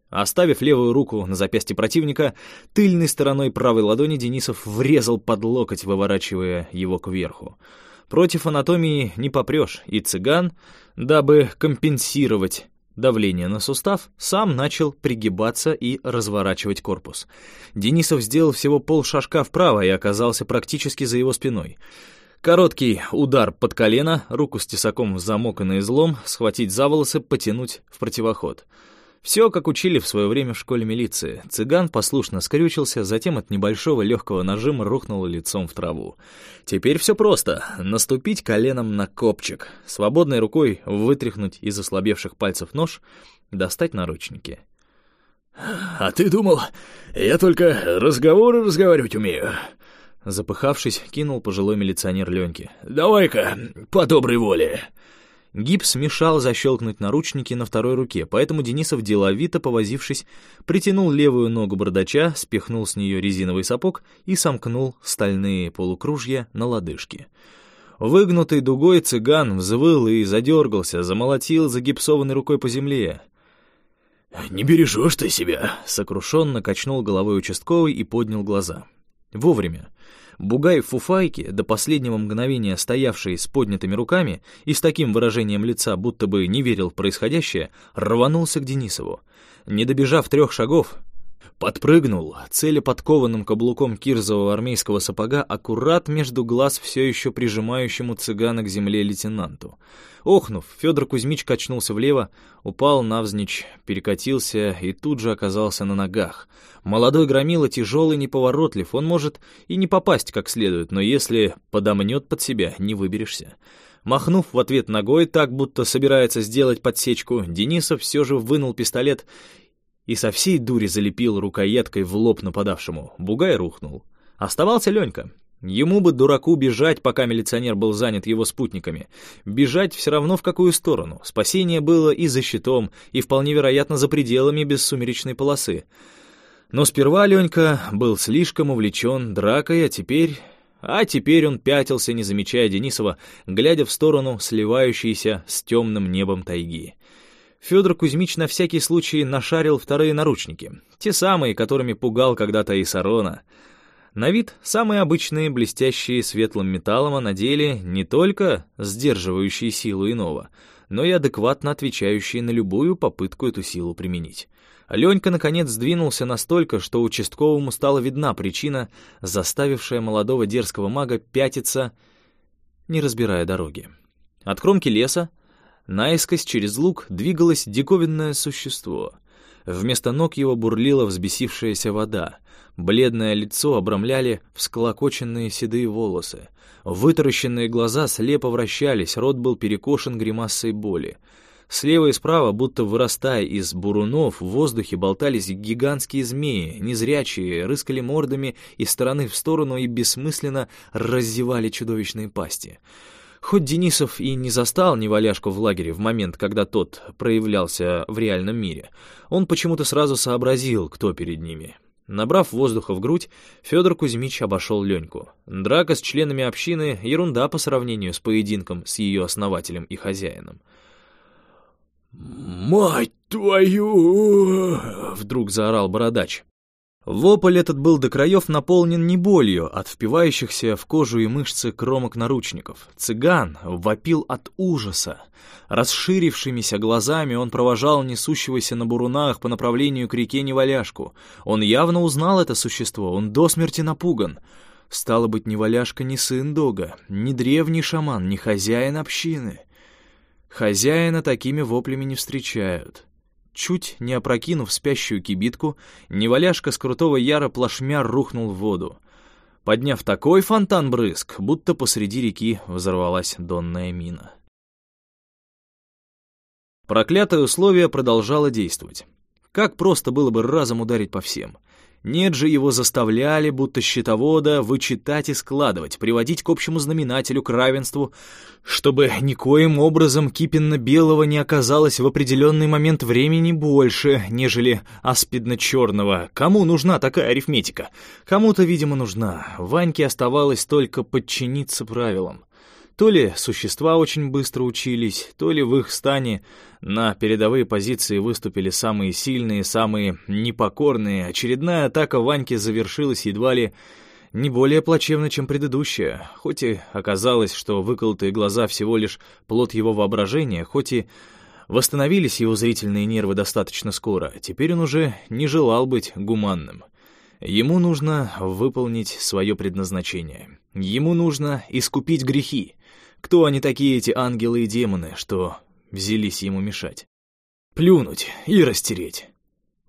Оставив левую руку на запястье противника, тыльной стороной правой ладони Денисов врезал под локоть, выворачивая его кверху. Против анатомии не попрешь, и цыган, дабы компенсировать давление на сустав, сам начал пригибаться и разворачивать корпус. Денисов сделал всего полшажка вправо и оказался практически за его спиной. Короткий удар под колено, руку с тесаком в замок и на излом, схватить за волосы, потянуть в противоход — все, как учили в свое время в школе милиции. Цыган послушно скрючился, затем от небольшого легкого нажима рухнул лицом в траву. Теперь все просто. Наступить коленом на копчик, свободной рукой вытряхнуть из ослабевших пальцев нож, достать наручники. «А ты думал, я только разговоры разговаривать умею?» Запыхавшись, кинул пожилой милиционер Леньке. «Давай-ка, по доброй воле!» Гипс мешал защелкнуть наручники на второй руке, поэтому Денисов, деловито повозившись, притянул левую ногу бардача, спихнул с нее резиновый сапог и сомкнул стальные полукружья на лодыжке. Выгнутый дугой цыган взвыл и задергался, замолотил загипсованной рукой по земле. «Не бережешь ты себя!» — сокрушенно качнул головой участковый и поднял глаза. Вовремя. Бугай в фуфайке, до последнего мгновения стоявший с поднятыми руками и с таким выражением лица, будто бы не верил в происходящее, рванулся к Денисову. Не добежав трех шагов, подпрыгнул, целя подкованным каблуком кирзового армейского сапога аккурат между глаз все еще прижимающему цыгана к земле лейтенанту. Охнув, Федор Кузьмич качнулся влево, упал навзничь, перекатился и тут же оказался на ногах. Молодой громила тяжелый, неповоротлив, он может и не попасть как следует, но если подомнет под себя, не выберешься. Махнув в ответ ногой, так будто собирается сделать подсечку, Денисов все же вынул пистолет и со всей дури залепил рукояткой в лоб нападавшему. Бугай рухнул. Оставался Ленька. Ему бы, дураку, бежать, пока милиционер был занят его спутниками. Бежать все равно в какую сторону. Спасение было и за щитом, и вполне вероятно за пределами бессумеречной полосы. Но сперва Ленька был слишком увлечен дракой, а теперь... А теперь он пятился, не замечая Денисова, глядя в сторону сливающейся с темным небом тайги. Федор Кузьмич на всякий случай нашарил вторые наручники, те самые, которыми пугал когда-то и. На вид самые обычные, блестящие светлым металлом, а на деле не только сдерживающие силу иного, но и адекватно отвечающие на любую попытку эту силу применить. Ленька, наконец, сдвинулся настолько, что участковому стала видна причина, заставившая молодого дерзкого мага пятиться, не разбирая дороги. От кромки леса Наискось через луг двигалось диковинное существо. Вместо ног его бурлила взбесившаяся вода. Бледное лицо обрамляли всклокоченные седые волосы. Вытаращенные глаза слепо вращались, рот был перекошен гримасой боли. Слева и справа, будто вырастая из бурунов, в воздухе болтались гигантские змеи, незрячие, рыскали мордами из стороны в сторону и бессмысленно раззевали чудовищные пасти. Хоть Денисов и не застал неваляшку в лагере в момент, когда тот проявлялся в реальном мире, он почему-то сразу сообразил, кто перед ними. Набрав воздуха в грудь, Федор Кузьмич обошел Леньку. Драка с членами общины — ерунда по сравнению с поединком с ее основателем и хозяином. «Мать твою!» — вдруг заорал бородач. Вопль этот был до краев наполнен не болью от впивающихся в кожу и мышцы кромок наручников. Цыган вопил от ужаса. Расширившимися глазами он провожал несущегося на бурунах по направлению к реке Неваляшку. Он явно узнал это существо, он до смерти напуган. Стало быть, Неваляшка не сын Дога, не древний шаман, не хозяин общины. Хозяина такими воплями не встречают. Чуть не опрокинув спящую кибитку, неваляшка с крутого яра плашмя рухнул в воду. Подняв такой фонтан брызг, будто посреди реки взорвалась донная мина. Проклятое условие продолжало действовать. Как просто было бы разом ударить по всем. Нет же, его заставляли, будто счетовода, вычитать и складывать, приводить к общему знаменателю, к равенству, чтобы никоим образом кипенно-белого не оказалось в определенный момент времени больше, нежели аспидно-черного. Кому нужна такая арифметика? Кому-то, видимо, нужна. Ваньке оставалось только подчиниться правилам. То ли существа очень быстро учились, то ли в их стане на передовые позиции выступили самые сильные, самые непокорные. Очередная атака Ваньки завершилась едва ли не более плачевно, чем предыдущая, хоть и оказалось, что выколотые глаза всего лишь плод его воображения, хоть и восстановились его зрительные нервы достаточно скоро, теперь он уже не желал быть гуманным. Ему нужно выполнить свое предназначение. Ему нужно искупить грехи. Кто они такие, эти ангелы и демоны, что взялись ему мешать? Плюнуть и растереть.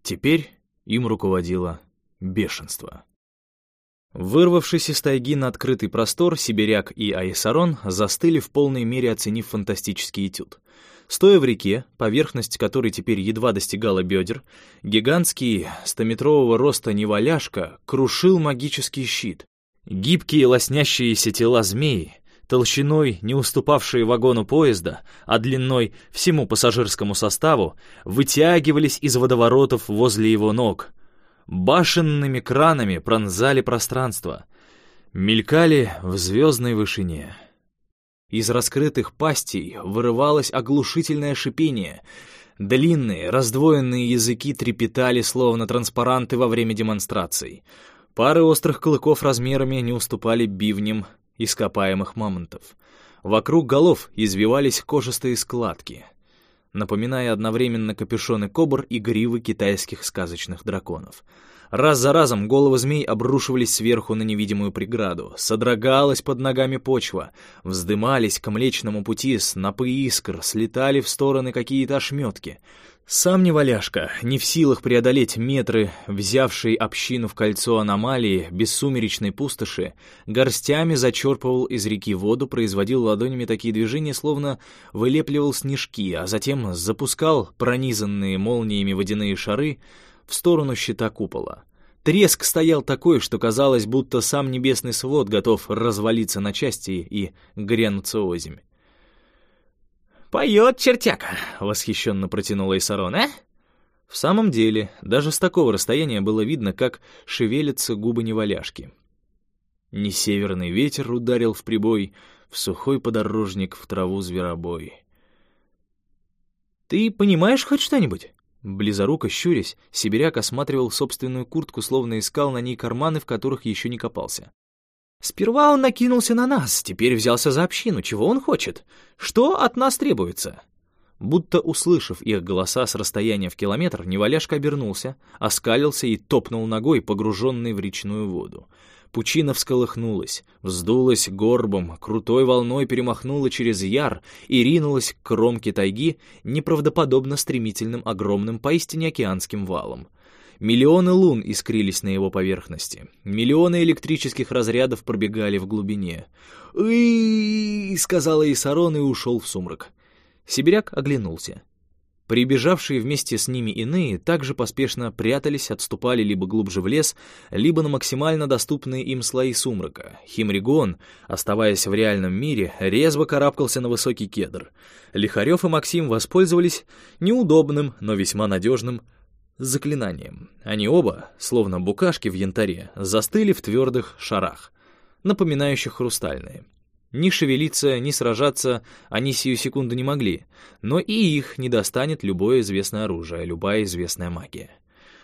Теперь им руководило бешенство. Вырвавшись из тайги на открытый простор, Сибиряк и Айсарон застыли в полной мере, оценив фантастический этюд. Стоя в реке, поверхность которой теперь едва достигала бедер, гигантский стометрового роста неваляшка крушил магический щит. Гибкие лоснящиеся тела змеи толщиной не уступавшие вагону поезда, а длиной всему пассажирскому составу, вытягивались из водоворотов возле его ног. Башенными кранами пронзали пространство, мелькали в звездной вышине. Из раскрытых пастей вырывалось оглушительное шипение. Длинные, раздвоенные языки трепетали, словно транспаранты во время демонстраций. Пары острых клыков размерами не уступали бивням ископаемых мамонтов. Вокруг голов извивались кожистые складки, напоминая одновременно капюшоны кобр и гривы китайских сказочных драконов. Раз за разом головы змей обрушивались сверху на невидимую преграду, содрогалась под ногами почва, вздымались к Млечному пути снопы искр, слетали в стороны какие-то ошметки — сам неваляшка, не в силах преодолеть метры, взявший общину в кольцо аномалии, бессумеречной пустоши, горстями зачерпывал из реки воду, производил ладонями такие движения, словно вылепливал снежки, а затем запускал пронизанные молниями водяные шары в сторону щита купола. Треск стоял такой, что казалось, будто сам небесный свод готов развалиться на части и грянуться озимь. «Поет чертяка!» — восхищенно протянула Исарон, а? В самом деле, даже с такого расстояния было видно, как шевелятся губы неваляшки. Не северный ветер ударил в прибой, в сухой подорожник, в траву зверобой. «Ты понимаешь хоть что-нибудь?» Близоруко щурясь, сибиряк осматривал собственную куртку, словно искал на ней карманы, в которых еще не копался. Сперва он накинулся на нас, теперь взялся за общину. Чего он хочет? Что от нас требуется?» Будто услышав их голоса с расстояния в километр, Неваляшка обернулся, оскалился и топнул ногой, погруженный в речную воду. Пучина всколыхнулась, вздулась горбом, крутой волной перемахнула через яр и ринулась к кромке тайги неправдоподобно стремительным огромным поистине океанским валом. Миллионы лун искрились на его поверхности. Миллионы электрических разрядов пробегали в глубине. «Ы-ы-ы!» — сказала Исарон и ушел в сумрак. Сибиряк оглянулся. Прибежавшие вместе с ними иные также поспешно прятались, отступали либо глубже в лес, либо на максимально доступные им слои сумрака. Химригон, оставаясь в реальном мире, резво карабкался на высокий кедр. Лихарев и Максим воспользовались неудобным, но весьма надежным заклинанием. Они оба, словно букашки в янтаре, застыли в твердых шарах, напоминающих хрустальные. Ни шевелиться, ни сражаться они сию секунду не могли, но и их не достанет любое известное оружие, любая известная магия.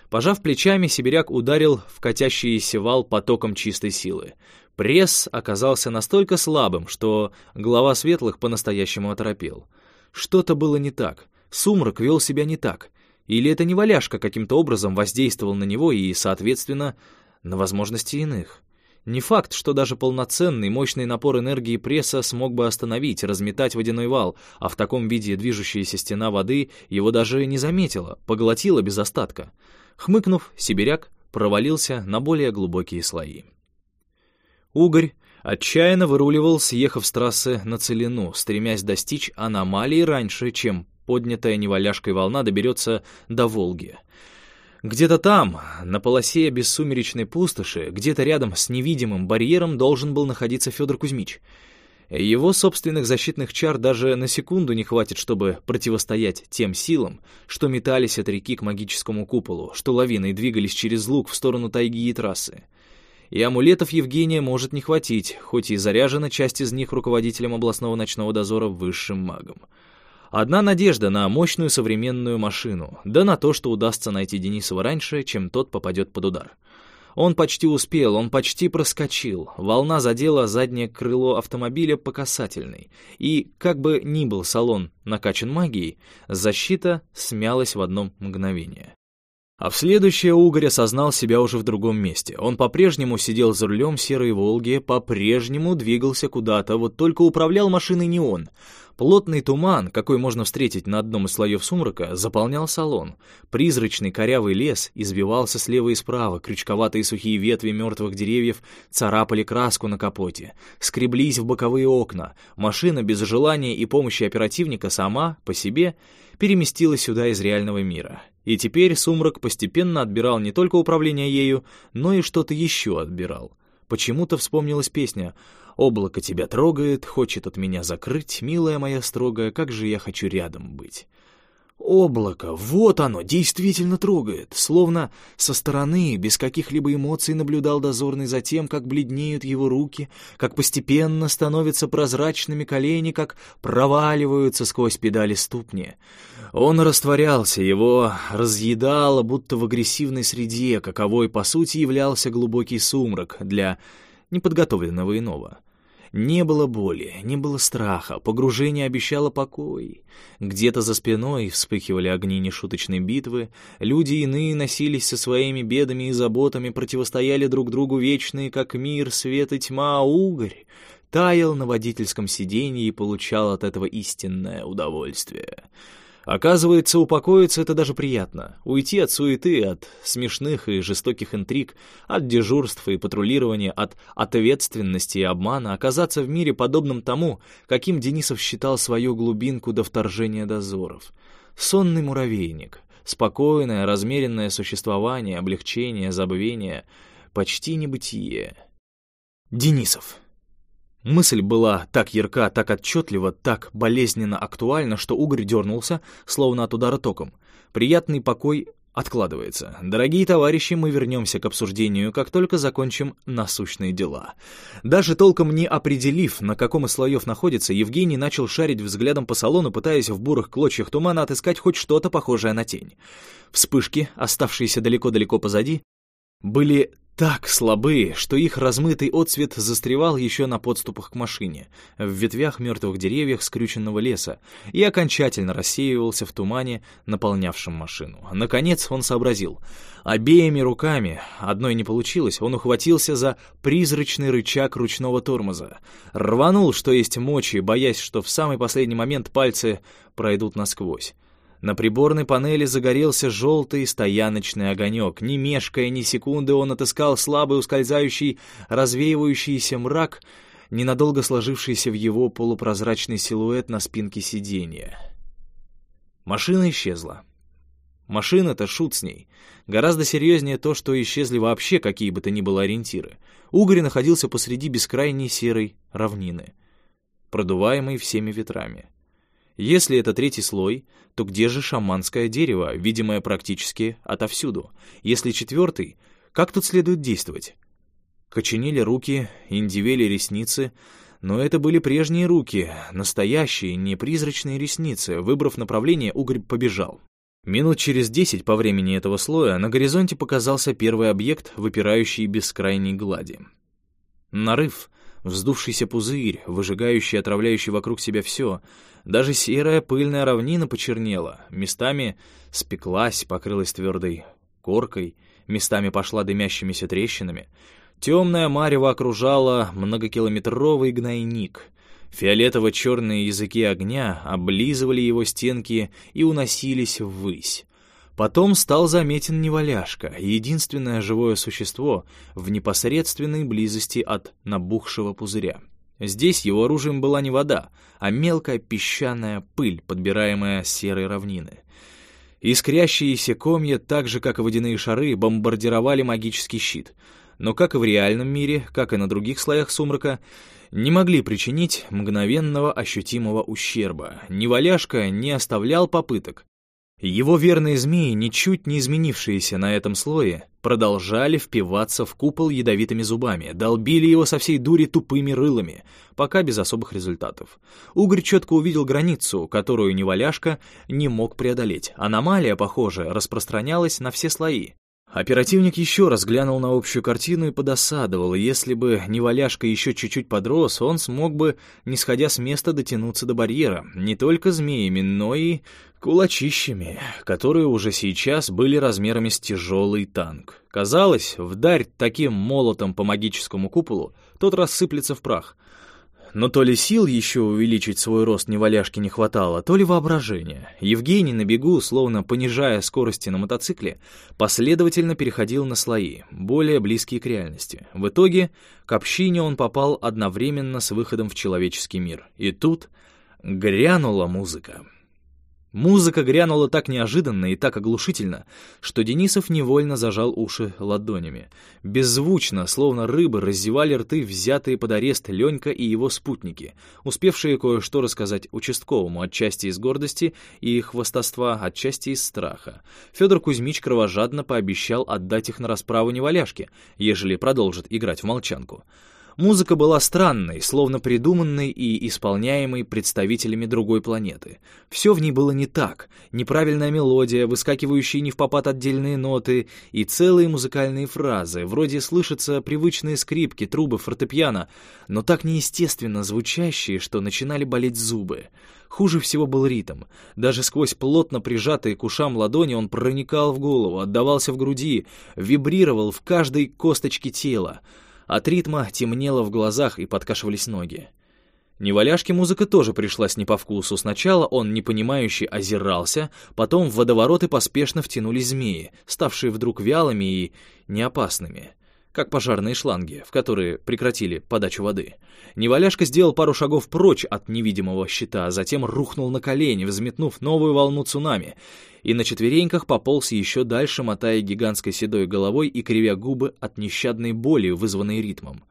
Пожав плечами, сибиряк ударил в катящийся вал потоком чистой силы. Пресс оказался настолько слабым, что глава светлых по-настоящему оторопел. Что-то было не так. Сумрак вел себя не так. Или это не валяшка каким-то образом воздействовал на него и, соответственно, на возможности иных? Не факт, что даже полноценный мощный напор энергии пресса смог бы остановить, разметать водяной вал, а в таком виде движущаяся стена воды его даже не заметила, поглотила без остатка. Хмыкнув, сибиряк провалился на более глубокие слои. Угорь отчаянно выруливал, съехав с трассы на целину, стремясь достичь аномалии раньше, чем поднятая неваляшкой волна доберется до Волги. Где-то там, на полосе бессумеречной пустоши, где-то рядом с невидимым барьером должен был находиться Федор Кузьмич. Его собственных защитных чар даже на секунду не хватит, чтобы противостоять тем силам, что метались от реки к магическому куполу, что лавиной двигались через луг в сторону тайги и трассы. И амулетов Евгения может не хватить, хоть и заряжена часть из них руководителем областного ночного дозора высшим магом. Одна надежда на мощную современную машину, да на то, что удастся найти Денисова раньше, чем тот попадет под удар. Он почти успел, он почти проскочил. Волна задела заднее крыло автомобиля по касательной. И, как бы ни был салон накачан магией, защита смялась в одно мгновение. А в следующее Угорь осознал себя уже в другом месте. Он по-прежнему сидел за рулем серой «Волги», по-прежнему двигался куда-то, вот только управлял машиной не он. Плотный туман, какой можно встретить на одном из слоев сумрака, заполнял салон. Призрачный корявый лес извивался слева и справа, крючковатые сухие ветви мертвых деревьев царапали краску на капоте, скреблись в боковые окна. Машина без желания и помощи оперативника сама, по себе, переместилась сюда из реального мира. И теперь сумрак постепенно отбирал не только управление ею, но и что-то еще отбирал. Почему-то вспомнилась песня Облако тебя трогает, хочет от меня закрыть, милая моя строгая, как же я хочу рядом быть. Облако, вот оно, действительно трогает, словно со стороны, без каких-либо эмоций наблюдал дозорный за тем, как бледнеют его руки, как постепенно становятся прозрачными колени, как проваливаются сквозь педали ступни. Он растворялся, его разъедало, будто в агрессивной среде, каковой, по сути, являлся глубокий сумрак для неподготовленного иного. Не было боли, не было страха, погружение обещало покой. Где-то за спиной вспыхивали огни нешуточной битвы, люди иные носились со своими бедами и заботами, противостояли друг другу вечные, как мир, свет и тьма, а угорь таял на водительском сиденье и получал от этого истинное удовольствие. Оказывается, упокоиться — это даже приятно. Уйти от суеты, от смешных и жестоких интриг, от дежурства и патрулирования, от ответственности и обмана, оказаться в мире, подобном тому, каким Денисов считал свою глубинку до вторжения дозоров. Сонный муравейник, спокойное, размеренное существование, облегчение, забвение, почти небытие. Денисов. Мысль была так ярка, так отчетлива, так болезненно актуальна, что угорь дернулся, словно от удара током. Приятный покой откладывается. Дорогие товарищи, мы вернемся к обсуждению, как только закончим насущные дела. Даже толком не определив, на каком из слоев находится, Евгений начал шарить взглядом по салону, пытаясь в бурых клочьях тумана отыскать хоть что-то похожее на тень. Вспышки, оставшиеся далеко-далеко позади, были так слабые, что их размытый отсвет застревал еще на подступах к машине, в ветвях мертвых деревьев скрюченного леса, и окончательно рассеивался в тумане, наполнявшем машину. Наконец он сообразил. Обеими руками, одной не получилось, он ухватился за призрачный рычаг ручного тормоза. Рванул, что есть мочи, боясь, что в самый последний момент пальцы пройдут насквозь. На приборной панели загорелся желтый стояночный огонек. Ни мешкая ни секунды он отыскал слабый ускользающий, развеивающийся мрак, ненадолго сложившийся в его полупрозрачный силуэт на спинке сиденья. Машина исчезла. Машина-то шут с ней. Гораздо серьезнее то, что исчезли вообще какие бы то ни было ориентиры. Угорь находился посреди бескрайней серой равнины, продуваемой всеми ветрами. Если это третий слой, то где же шаманское дерево, видимое практически отовсюду? Если четвертый, как тут следует действовать? Коченели руки, индивели ресницы, но это были прежние руки, настоящие, не призрачные ресницы. Выбрав направление, угорь побежал. Минут через десять по времени этого слоя на горизонте показался первый объект, выпирающий бескрайней глади. Нарыв — вздувшийся пузырь, выжигающий и отравляющий вокруг себя все. Даже серая пыльная равнина почернела, местами спеклась, покрылась твердой коркой, местами пошла дымящимися трещинами. Темная марево окружала многокилометровый гнойник. Фиолетово-черные языки огня облизывали его стенки и уносились ввысь. Потом стал заметен неваляшка, единственное живое существо в непосредственной близости от набухшего пузыря. Здесь его оружием была не вода, а мелкая песчаная пыль, подбираемая серой равнины. Искрящиеся комья, так же, как и водяные шары, бомбардировали магический щит. Но как и в реальном мире, как и на других слоях сумрака, не могли причинить мгновенного ощутимого ущерба. Ни Валяшка не оставлял попыток. Его верные змеи, ничуть не изменившиеся на этом слое, продолжали впиваться в купол ядовитыми зубами, долбили его со всей дури тупыми рылами, пока без особых результатов. Угорь четко увидел границу, которую Неваляшка не мог преодолеть. Аномалия, похоже, распространялась на все слои. Оперативник еще раз глянул на общую картину и подосадовал. Если бы Неваляшка еще чуть-чуть подрос, он смог бы, не сходя с места, дотянуться до барьера. Не только змеями, но и кулачищами, которые уже сейчас были размерами с тяжелый танк. Казалось, вдарь таким молотом по магическому куполу, тот рассыплется в прах — но то ли сил еще увеличить свой рост неваляшки не хватало, то ли воображения. Евгений на бегу, словно понижая скорости на мотоцикле, последовательно переходил на слои, более близкие к реальности. В итоге к общине он попал одновременно с выходом в человеческий мир. И тут грянула музыка. Музыка грянула так неожиданно и так оглушительно, что Денисов невольно зажал уши ладонями. Беззвучно, словно рыбы, раздевали рты взятые под арест Ленька и его спутники, успевшие кое-что рассказать участковому, отчасти из гордости и хвостовства, отчасти из страха. Федор Кузьмич кровожадно пообещал отдать их на расправу неваляшке, ежели продолжит играть в молчанку. Музыка была странной, словно придуманной и исполняемой представителями другой планеты. Все в ней было не так. Неправильная мелодия, выскакивающие не в попад отдельные ноты и целые музыкальные фразы. Вроде слышатся привычные скрипки, трубы, фортепиано, но так неестественно звучащие, что начинали болеть зубы. Хуже всего был ритм. Даже сквозь плотно прижатые к ушам ладони он проникал в голову, отдавался в груди, вибрировал в каждой косточке тела. От ритма темнело в глазах и подкашивались ноги. Неваляшке музыка тоже пришлась не по вкусу. Сначала он, непонимающе, озирался, потом в водовороты поспешно втянулись змеи, ставшие вдруг вялыми и неопасными как пожарные шланги, в которые прекратили подачу воды. Неваляшка сделал пару шагов прочь от невидимого щита, а затем рухнул на колени, взметнув новую волну цунами, и на четвереньках пополз еще дальше, мотая гигантской седой головой и кривя губы от нещадной боли, вызванной ритмом.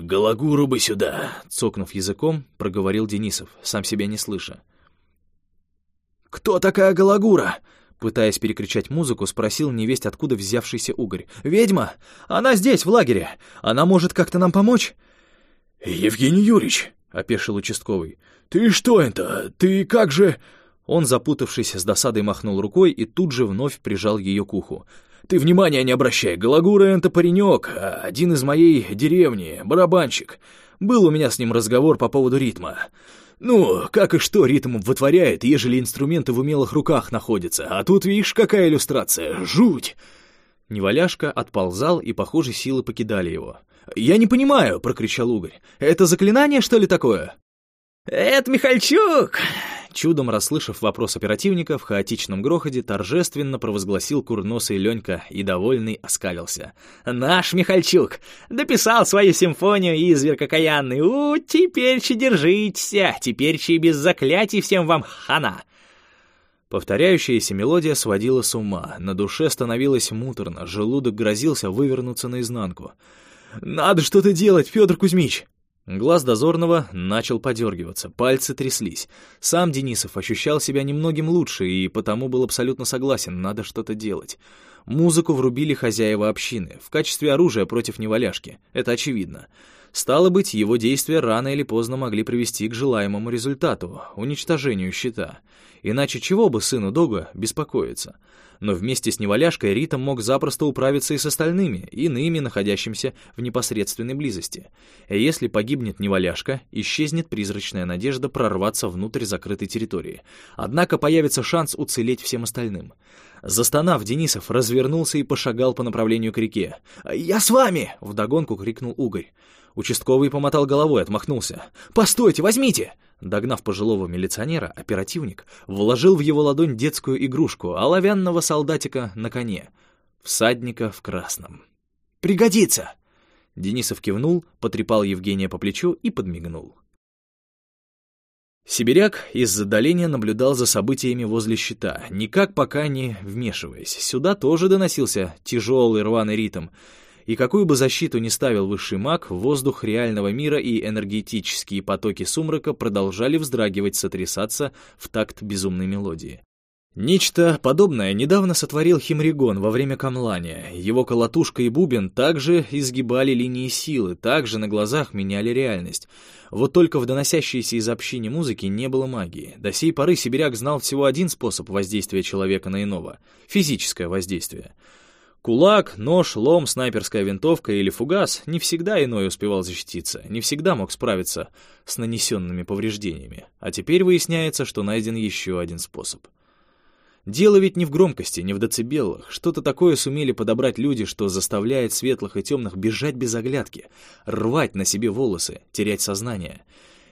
«Гологуру бы сюда!» — цокнув языком, проговорил Денисов, сам себя не слыша. «Кто такая Гологура?» Пытаясь перекричать музыку, спросил невесть, откуда взявшийся угорь. «Ведьма! Она здесь, в лагере! Она может как-то нам помочь?» «Евгений Юрьевич!» — опешил участковый. «Ты что это? Ты как же...» Он, запутавшись, с досадой махнул рукой и тут же вновь прижал ее к уху. «Ты внимания не обращай, Гологура — это паренек, один из моей деревни, барабанщик. Был у меня с ним разговор по поводу ритма. Ну, как и что ритм вытворяет, ежели инструменты в умелых руках находятся. А тут, видишь, какая иллюстрация. Жуть!» Неваляшка отползал, и, похоже, силы покидали его. «Я не понимаю», — прокричал Угорь. «Это заклинание, что ли, такое?» «Это Михальчук!» Чудом расслышав вопрос оперативника, в хаотичном грохоте торжественно провозгласил курносый Ленька и, довольный, оскалился. «Наш Михальчук! Дописал свою симфонию, изверг окаянный! У, теперь че держитесь! Теперь че без заклятий всем вам хана!» Повторяющаяся мелодия сводила с ума, на душе становилось муторно, желудок грозился вывернуться наизнанку. «Надо что-то делать, Федор Кузьмич!» Глаз дозорного начал подергиваться, пальцы тряслись. Сам Денисов ощущал себя немногим лучше и потому был абсолютно согласен, надо что-то делать. Музыку врубили хозяева общины, в качестве оружия против неваляшки, это очевидно. Стало быть, его действия рано или поздно могли привести к желаемому результату — уничтожению щита. Иначе чего бы сыну Дога беспокоиться? но вместе с неваляшкой Ритом мог запросто управиться и с остальными, иными, находящимися в непосредственной близости. Если погибнет неваляшка, исчезнет призрачная надежда прорваться внутрь закрытой территории. Однако появится шанс уцелеть всем остальным. Застонав, Денисов развернулся и пошагал по направлению к реке. «Я с вами!» — вдогонку крикнул Угорь. Участковый помотал головой, отмахнулся. «Постойте, возьмите!» Догнав пожилого милиционера, оперативник вложил в его ладонь детскую игрушку оловянного солдатика на коне, всадника в красном. «Пригодится!» Денисов кивнул, потрепал Евгения по плечу и подмигнул. Сибиряк из отдаления наблюдал за событиями возле щита, никак пока не вмешиваясь. Сюда тоже доносился тяжелый рваный ритм, и какую бы защиту ни ставил высший маг, воздух реального мира и энергетические потоки сумрака продолжали вздрагивать, сотрясаться в такт безумной мелодии. Нечто подобное недавно сотворил Химригон во время камлания. Его колотушка и бубен также изгибали линии силы, также на глазах меняли реальность. Вот только в доносящейся из общины музыки не было магии. До сей поры сибиряк знал всего один способ воздействия человека на иного — физическое воздействие. Кулак, нож, лом, снайперская винтовка или фугас не всегда иной успевал защититься, не всегда мог справиться с нанесенными повреждениями. А теперь выясняется, что найден еще один способ — Дело ведь не в громкости, не в децибелах. Что-то такое сумели подобрать люди, что заставляет светлых и темных бежать без оглядки, рвать на себе волосы, терять сознание.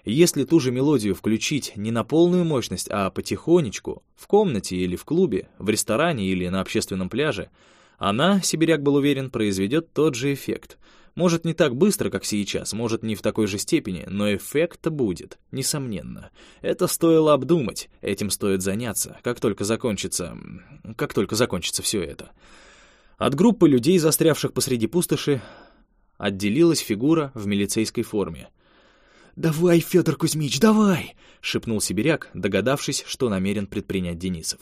Если ту же мелодию включить не на полную мощность, а потихонечку, в комнате или в клубе, в ресторане или на общественном пляже, она, сибиряк был уверен, произведет тот же эффект — может, не так быстро, как сейчас, может, не в такой же степени, но эффект будет, несомненно. Это стоило обдумать, этим стоит заняться, как только закончится... как только закончится все это. От группы людей, застрявших посреди пустоши, отделилась фигура в милицейской форме. «Давай, Федор Кузьмич, давай!» — шепнул сибиряк, догадавшись, что намерен предпринять Денисов.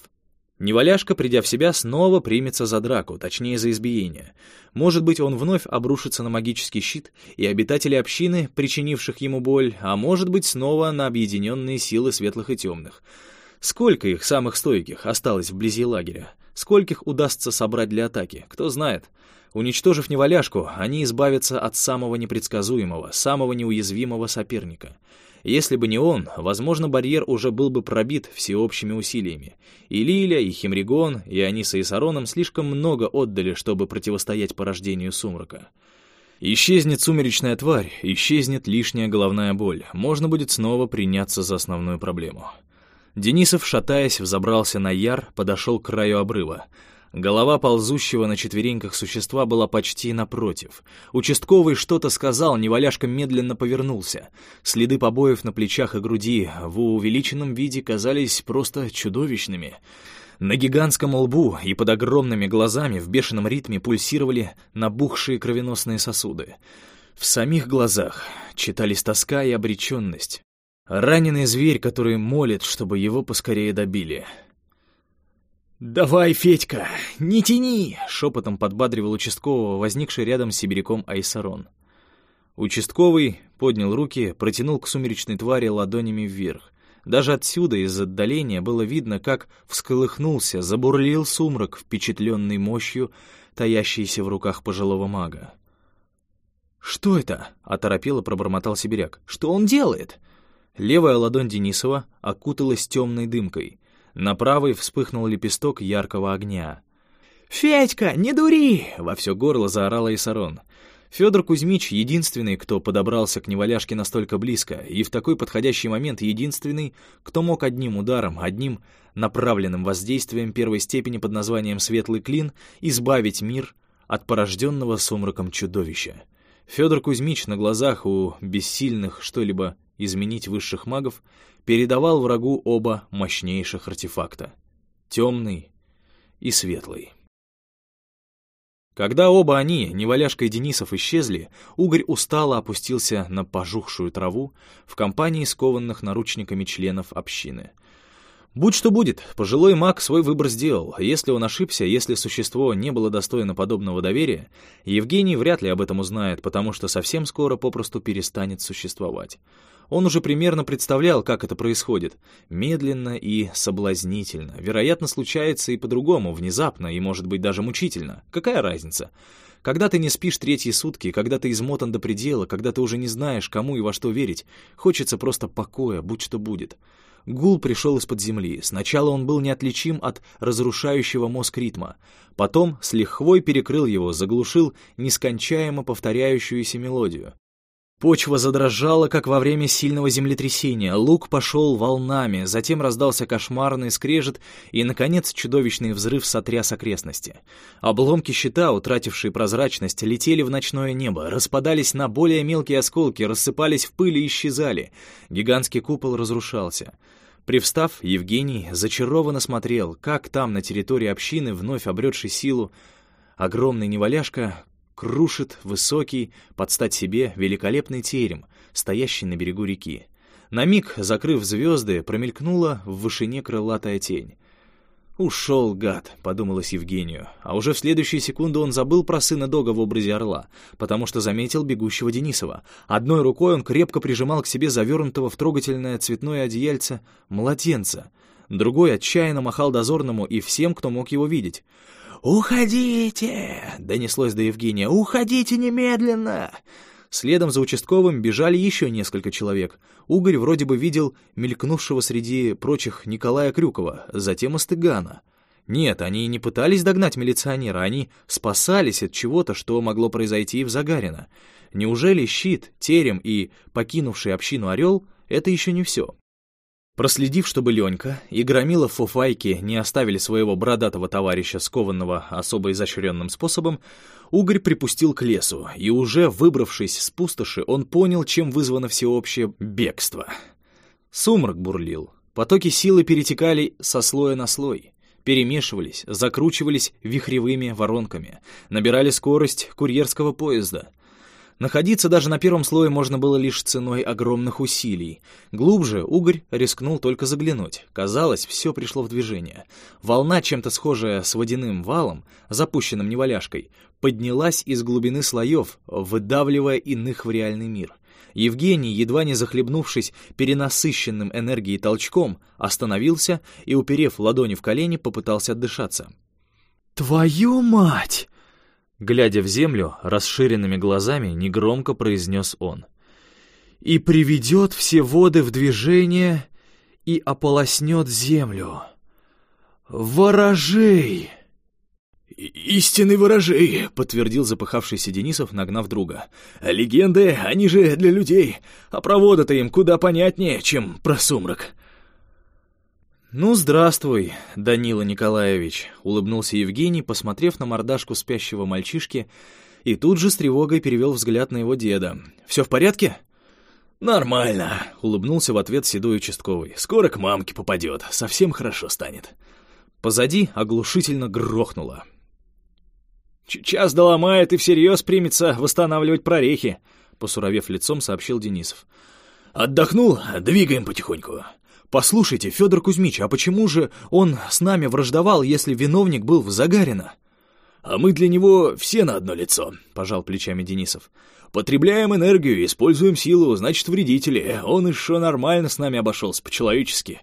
Неваляшка, придя в себя, снова примется за драку, точнее за избиение. Может быть, он вновь обрушится на магический щит и обитатели общины, причинивших ему боль, а может быть, снова на объединенные силы светлых и темных. Сколько их, самых стойких, осталось вблизи лагеря? Скольких удастся собрать для атаки? Кто знает. Уничтожив неваляшку, они избавятся от самого непредсказуемого, самого неуязвимого соперника — если бы не он, возможно, барьер уже был бы пробит всеобщими усилиями. И Лиля, и Химригон, и Аниса и Сароном слишком много отдали, чтобы противостоять порождению сумрака. Исчезнет сумеречная тварь, исчезнет лишняя головная боль. Можно будет снова приняться за основную проблему. Денисов, шатаясь, взобрался на яр, подошел к краю обрыва. Голова ползущего на четвереньках существа была почти напротив. Участковый что-то сказал, неваляшка медленно повернулся. Следы побоев на плечах и груди в увеличенном виде казались просто чудовищными. На гигантском лбу и под огромными глазами в бешеном ритме пульсировали набухшие кровеносные сосуды. В самих глазах читались тоска и обреченность. Раненый зверь, который молит, чтобы его поскорее добили — «Давай, Федька, не тяни!» — шепотом подбадривал участкового, возникший рядом с сибиряком Айсарон. Участковый поднял руки, протянул к сумеречной твари ладонями вверх. Даже отсюда, из отдаления, было видно, как всколыхнулся, забурлил сумрак, впечатленный мощью, таящейся в руках пожилого мага. «Что это?» — оторопело пробормотал сибиряк. «Что он делает?» Левая ладонь Денисова окуталась темной дымкой — на правой вспыхнул лепесток яркого огня. «Федька, не дури!» — во все горло заорала Исарон. Федор Кузьмич — единственный, кто подобрался к неваляшке настолько близко, и в такой подходящий момент единственный, кто мог одним ударом, одним направленным воздействием первой степени под названием «Светлый клин» избавить мир от порожденного сумраком чудовища. Федор Кузьмич на глазах у бессильных что-либо изменить высших магов передавал врагу оба мощнейших артефакта — темный и светлый. Когда оба они, Неваляшка и Денисов, исчезли, Угорь устало опустился на пожухшую траву в компании скованных наручниками членов общины — Будь что будет, пожилой маг свой выбор сделал. Если он ошибся, если существо не было достойно подобного доверия, Евгений вряд ли об этом узнает, потому что совсем скоро попросту перестанет существовать. Он уже примерно представлял, как это происходит. Медленно и соблазнительно. Вероятно, случается и по-другому, внезапно и, может быть, даже мучительно. Какая разница? Когда ты не спишь третьи сутки, когда ты измотан до предела, когда ты уже не знаешь, кому и во что верить, хочется просто покоя, будь что будет. Гул пришел из-под земли. Сначала он был неотличим от разрушающего мозг ритма. Потом с лихвой перекрыл его, заглушил нескончаемо повторяющуюся мелодию. Почва задрожала, как во время сильного землетрясения, лук пошел волнами, затем раздался кошмарный скрежет, и, наконец, чудовищный взрыв сотряс окрестности. Обломки щита, утратившие прозрачность, летели в ночное небо, распадались на более мелкие осколки, рассыпались в пыль и исчезали. Гигантский купол разрушался. Привстав, Евгений зачарованно смотрел, как там, на территории общины, вновь обретший силу, огромный неваляшка крушит высокий, под стать себе, великолепный терем, стоящий на берегу реки. На миг, закрыв звезды, промелькнула в вышине крылатая тень. «Ушел, гад», — подумалось Евгению, а уже в следующую секунду он забыл про сына Дога в образе орла, потому что заметил бегущего Денисова. Одной рукой он крепко прижимал к себе завернутого в трогательное цветное одеяльце младенца, другой отчаянно махал дозорному и всем, кто мог его видеть. «Уходите!» — донеслось до Евгения. «Уходите немедленно!» Следом за участковым бежали еще несколько человек. Угорь вроде бы видел мелькнувшего среди прочих Николая Крюкова, затем Остыгана. Нет, они не пытались догнать милиционера, они спасались от чего-то, что могло произойти в Загарина. Неужели щит, терем и покинувший общину орел — это еще не все? Проследив, чтобы Ленька и Громила Фуфайки не оставили своего бородатого товарища, скованного особо изощренным способом, Угорь припустил к лесу, и уже выбравшись с пустоши, он понял, чем вызвано всеобщее бегство. Сумрак бурлил, потоки силы перетекали со слоя на слой, перемешивались, закручивались вихревыми воронками, набирали скорость курьерского поезда — Находиться даже на первом слое можно было лишь ценой огромных усилий. Глубже Угорь рискнул только заглянуть. Казалось, все пришло в движение. Волна, чем-то схожая с водяным валом, запущенным неваляшкой, поднялась из глубины слоев, выдавливая иных в реальный мир. Евгений, едва не захлебнувшись перенасыщенным энергией толчком, остановился и, уперев ладони в колени, попытался отдышаться. «Твою мать!» Глядя в землю, расширенными глазами, негромко произнес он. «И приведет все воды в движение и ополоснет землю. Ворожей!» «Истинный ворожей!» — подтвердил запыхавшийся Денисов, нагнав друга. «Легенды, они же для людей, а проводы-то им куда понятнее, чем про сумрак». «Ну, здравствуй, Данила Николаевич», — улыбнулся Евгений, посмотрев на мордашку спящего мальчишки, и тут же с тревогой перевел взгляд на его деда. «Все в порядке?» «Нормально», — улыбнулся в ответ седой участковый. «Скоро к мамке попадет, совсем хорошо станет». Позади оглушительно грохнуло. «Час доломает и всерьез примется восстанавливать прорехи», — посуровев лицом, сообщил Денисов. «Отдохнул? Двигаем потихоньку». «Послушайте, Федор Кузьмич, а почему же он с нами враждовал, если виновник был в Загарина?» «А мы для него все на одно лицо», — пожал плечами Денисов. «Потребляем энергию, используем силу, значит, вредители. Он еще нормально с нами обошелся, по-человечески.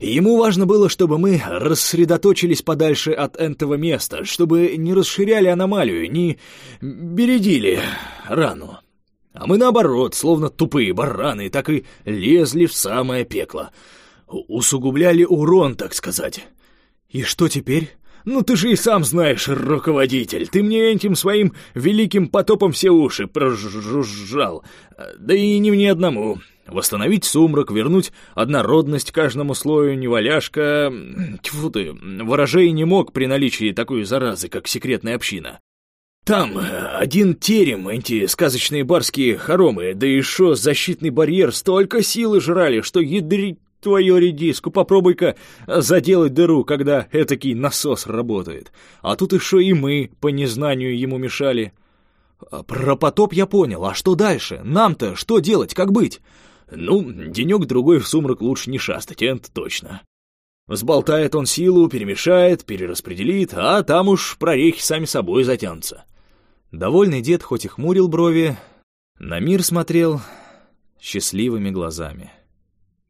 Ему важно было, чтобы мы рассредоточились подальше от этого места, чтобы не расширяли аномалию, не бередили рану. А мы наоборот, словно тупые бараны, так и лезли в самое пекло. Усугубляли урон, так сказать. И что теперь? Ну ты же и сам знаешь, руководитель, ты мне этим своим великим потопом все уши прожужжал. Да и не мне одному. Восстановить сумрак, вернуть однородность каждому слою неваляшка... Тьфу ты, ворожей не мог при наличии такой заразы, как секретная община. Там э, один терем, эти сказочные барские хоромы, да и шо защитный барьер столько силы жрали, что ядрить твою редиску, попробуй-ка заделать дыру, когда этакий насос работает. А тут еще и мы по незнанию ему мешали. А про потоп я понял, а что дальше? Нам-то что делать, как быть? Ну, денек-другой в сумрак лучше не шастать, это точно. Взболтает он силу, перемешает, перераспределит, а там уж прорехи сами собой затянутся. Довольный дед хоть и хмурил брови, на мир смотрел счастливыми глазами.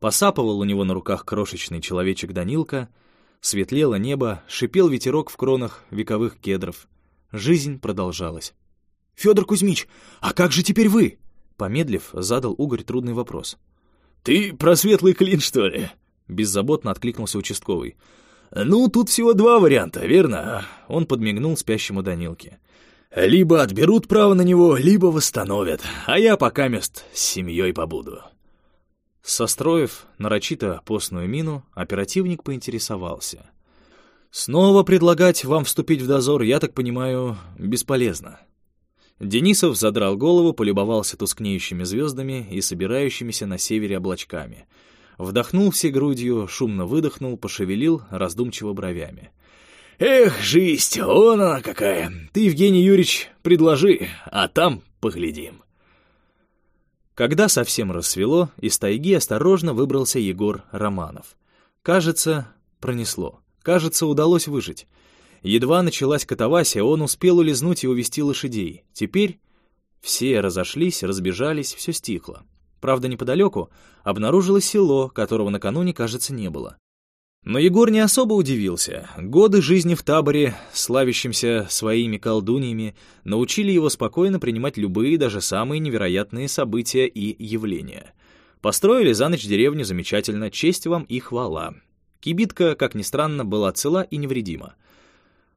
Посапывал у него на руках крошечный человечек Данилка, светлело небо, шипел ветерок в кронах вековых кедров. Жизнь продолжалась. «Федор Кузьмич, а как же теперь вы?» Помедлив, задал Угорь трудный вопрос. «Ты про светлый клин, что ли?» Беззаботно откликнулся участковый. «Ну, тут всего два варианта, верно?» Он подмигнул спящему Данилке. Либо отберут право на него, либо восстановят, а я пока мест с семьей побуду». Состроив нарочито постную мину, оперативник поинтересовался. «Снова предлагать вам вступить в дозор, я так понимаю, бесполезно». Денисов задрал голову, полюбовался тускнеющими звездами и собирающимися на севере облачками. Вдохнул все грудью, шумно выдохнул, пошевелил раздумчиво бровями. «Эх, жизнь, вон она какая! Ты, Евгений Юрьевич, предложи, а там поглядим». Когда совсем рассвело, из тайги осторожно выбрался Егор Романов. Кажется, пронесло. Кажется, удалось выжить. Едва началась катавасия, он успел улизнуть и увести лошадей. Теперь все разошлись, разбежались, все стихло. Правда, неподалеку обнаружилось село, которого накануне, кажется, не было. Но Егор не особо удивился. Годы жизни в таборе, славящимся своими колдуньями, научили его спокойно принимать любые, даже самые невероятные события и явления. Построили за ночь деревню замечательно, честь вам и хвала. Кибитка, как ни странно, была цела и невредима.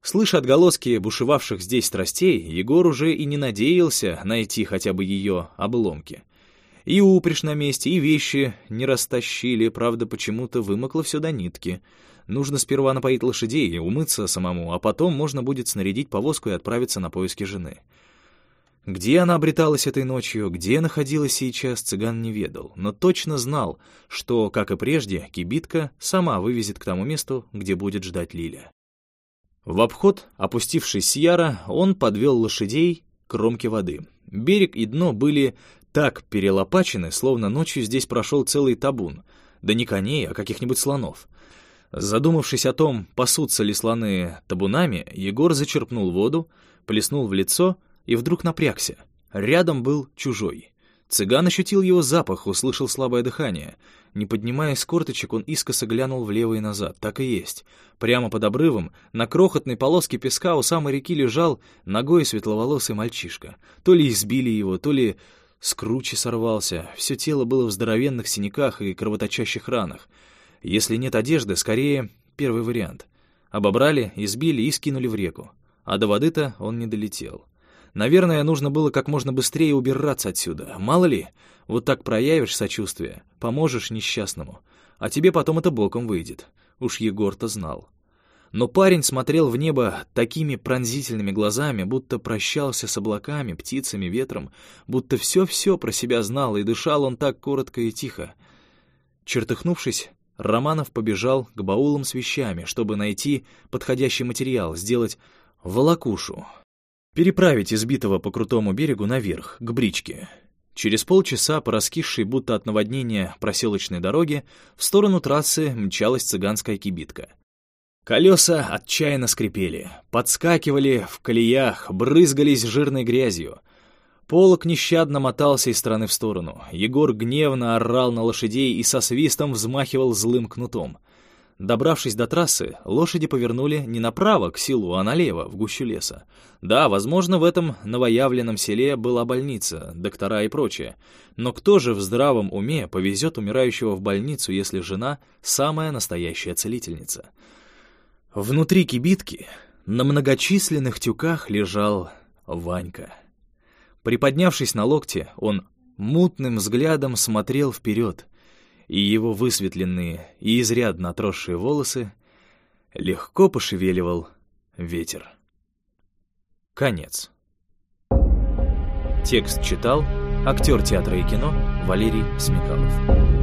Слыша отголоски бушевавших здесь страстей, Егор уже и не надеялся найти хотя бы ее обломки — и упряжь на месте, и вещи не растащили, правда, почему-то вымокло все до нитки. Нужно сперва напоить лошадей и умыться самому, а потом можно будет снарядить повозку и отправиться на поиски жены. Где она обреталась этой ночью, где находилась сейчас, цыган не ведал, но точно знал, что, как и прежде, кибитка сама вывезет к тому месту, где будет ждать Лиля. В обход, опустившись с яра, он подвел лошадей к кромке воды. Берег и дно были так перелопачены, словно ночью здесь прошел целый табун. Да не коней, а каких-нибудь слонов. Задумавшись о том, пасутся ли слоны табунами, Егор зачерпнул воду, плеснул в лицо и вдруг напрягся. Рядом был чужой. Цыган ощутил его запах, услышал слабое дыхание. Не поднимая с корточек, он искоса глянул влево и назад. Так и есть. Прямо под обрывом, на крохотной полоске песка у самой реки лежал ногой светловолосый мальчишка. То ли избили его, то ли с кручи сорвался, все тело было в здоровенных синяках и кровоточащих ранах. Если нет одежды, скорее первый вариант. Обобрали, избили и скинули в реку. А до воды-то он не долетел. Наверное, нужно было как можно быстрее убираться отсюда. Мало ли, вот так проявишь сочувствие, поможешь несчастному, а тебе потом это боком выйдет. Уж Егор-то знал. Но парень смотрел в небо такими пронзительными глазами, будто прощался с облаками, птицами, ветром, будто все-все про себя знал, и дышал он так коротко и тихо. Чертыхнувшись, Романов побежал к баулам с вещами, чтобы найти подходящий материал, сделать волокушу, переправить избитого по крутому берегу наверх, к бричке. Через полчаса по раскисшей, будто от наводнения, проселочной дороге в сторону трассы мчалась цыганская кибитка. Колеса отчаянно скрипели, подскакивали в колеях, брызгались жирной грязью. Полок нещадно мотался из стороны в сторону. Егор гневно орал на лошадей и со свистом взмахивал злым кнутом. Добравшись до трассы, лошади повернули не направо, к селу, а налево, в гущу леса. Да, возможно, в этом новоявленном селе была больница, доктора и прочее. Но кто же в здравом уме повезет умирающего в больницу, если жена — самая настоящая целительница? Внутри кибитки на многочисленных тюках лежал Ванька. Приподнявшись на локте, он мутным взглядом смотрел вперед, и его высветленные и изрядно отросшие волосы легко пошевеливал ветер. Конец. Текст читал актер театра и кино Валерий Смекалов.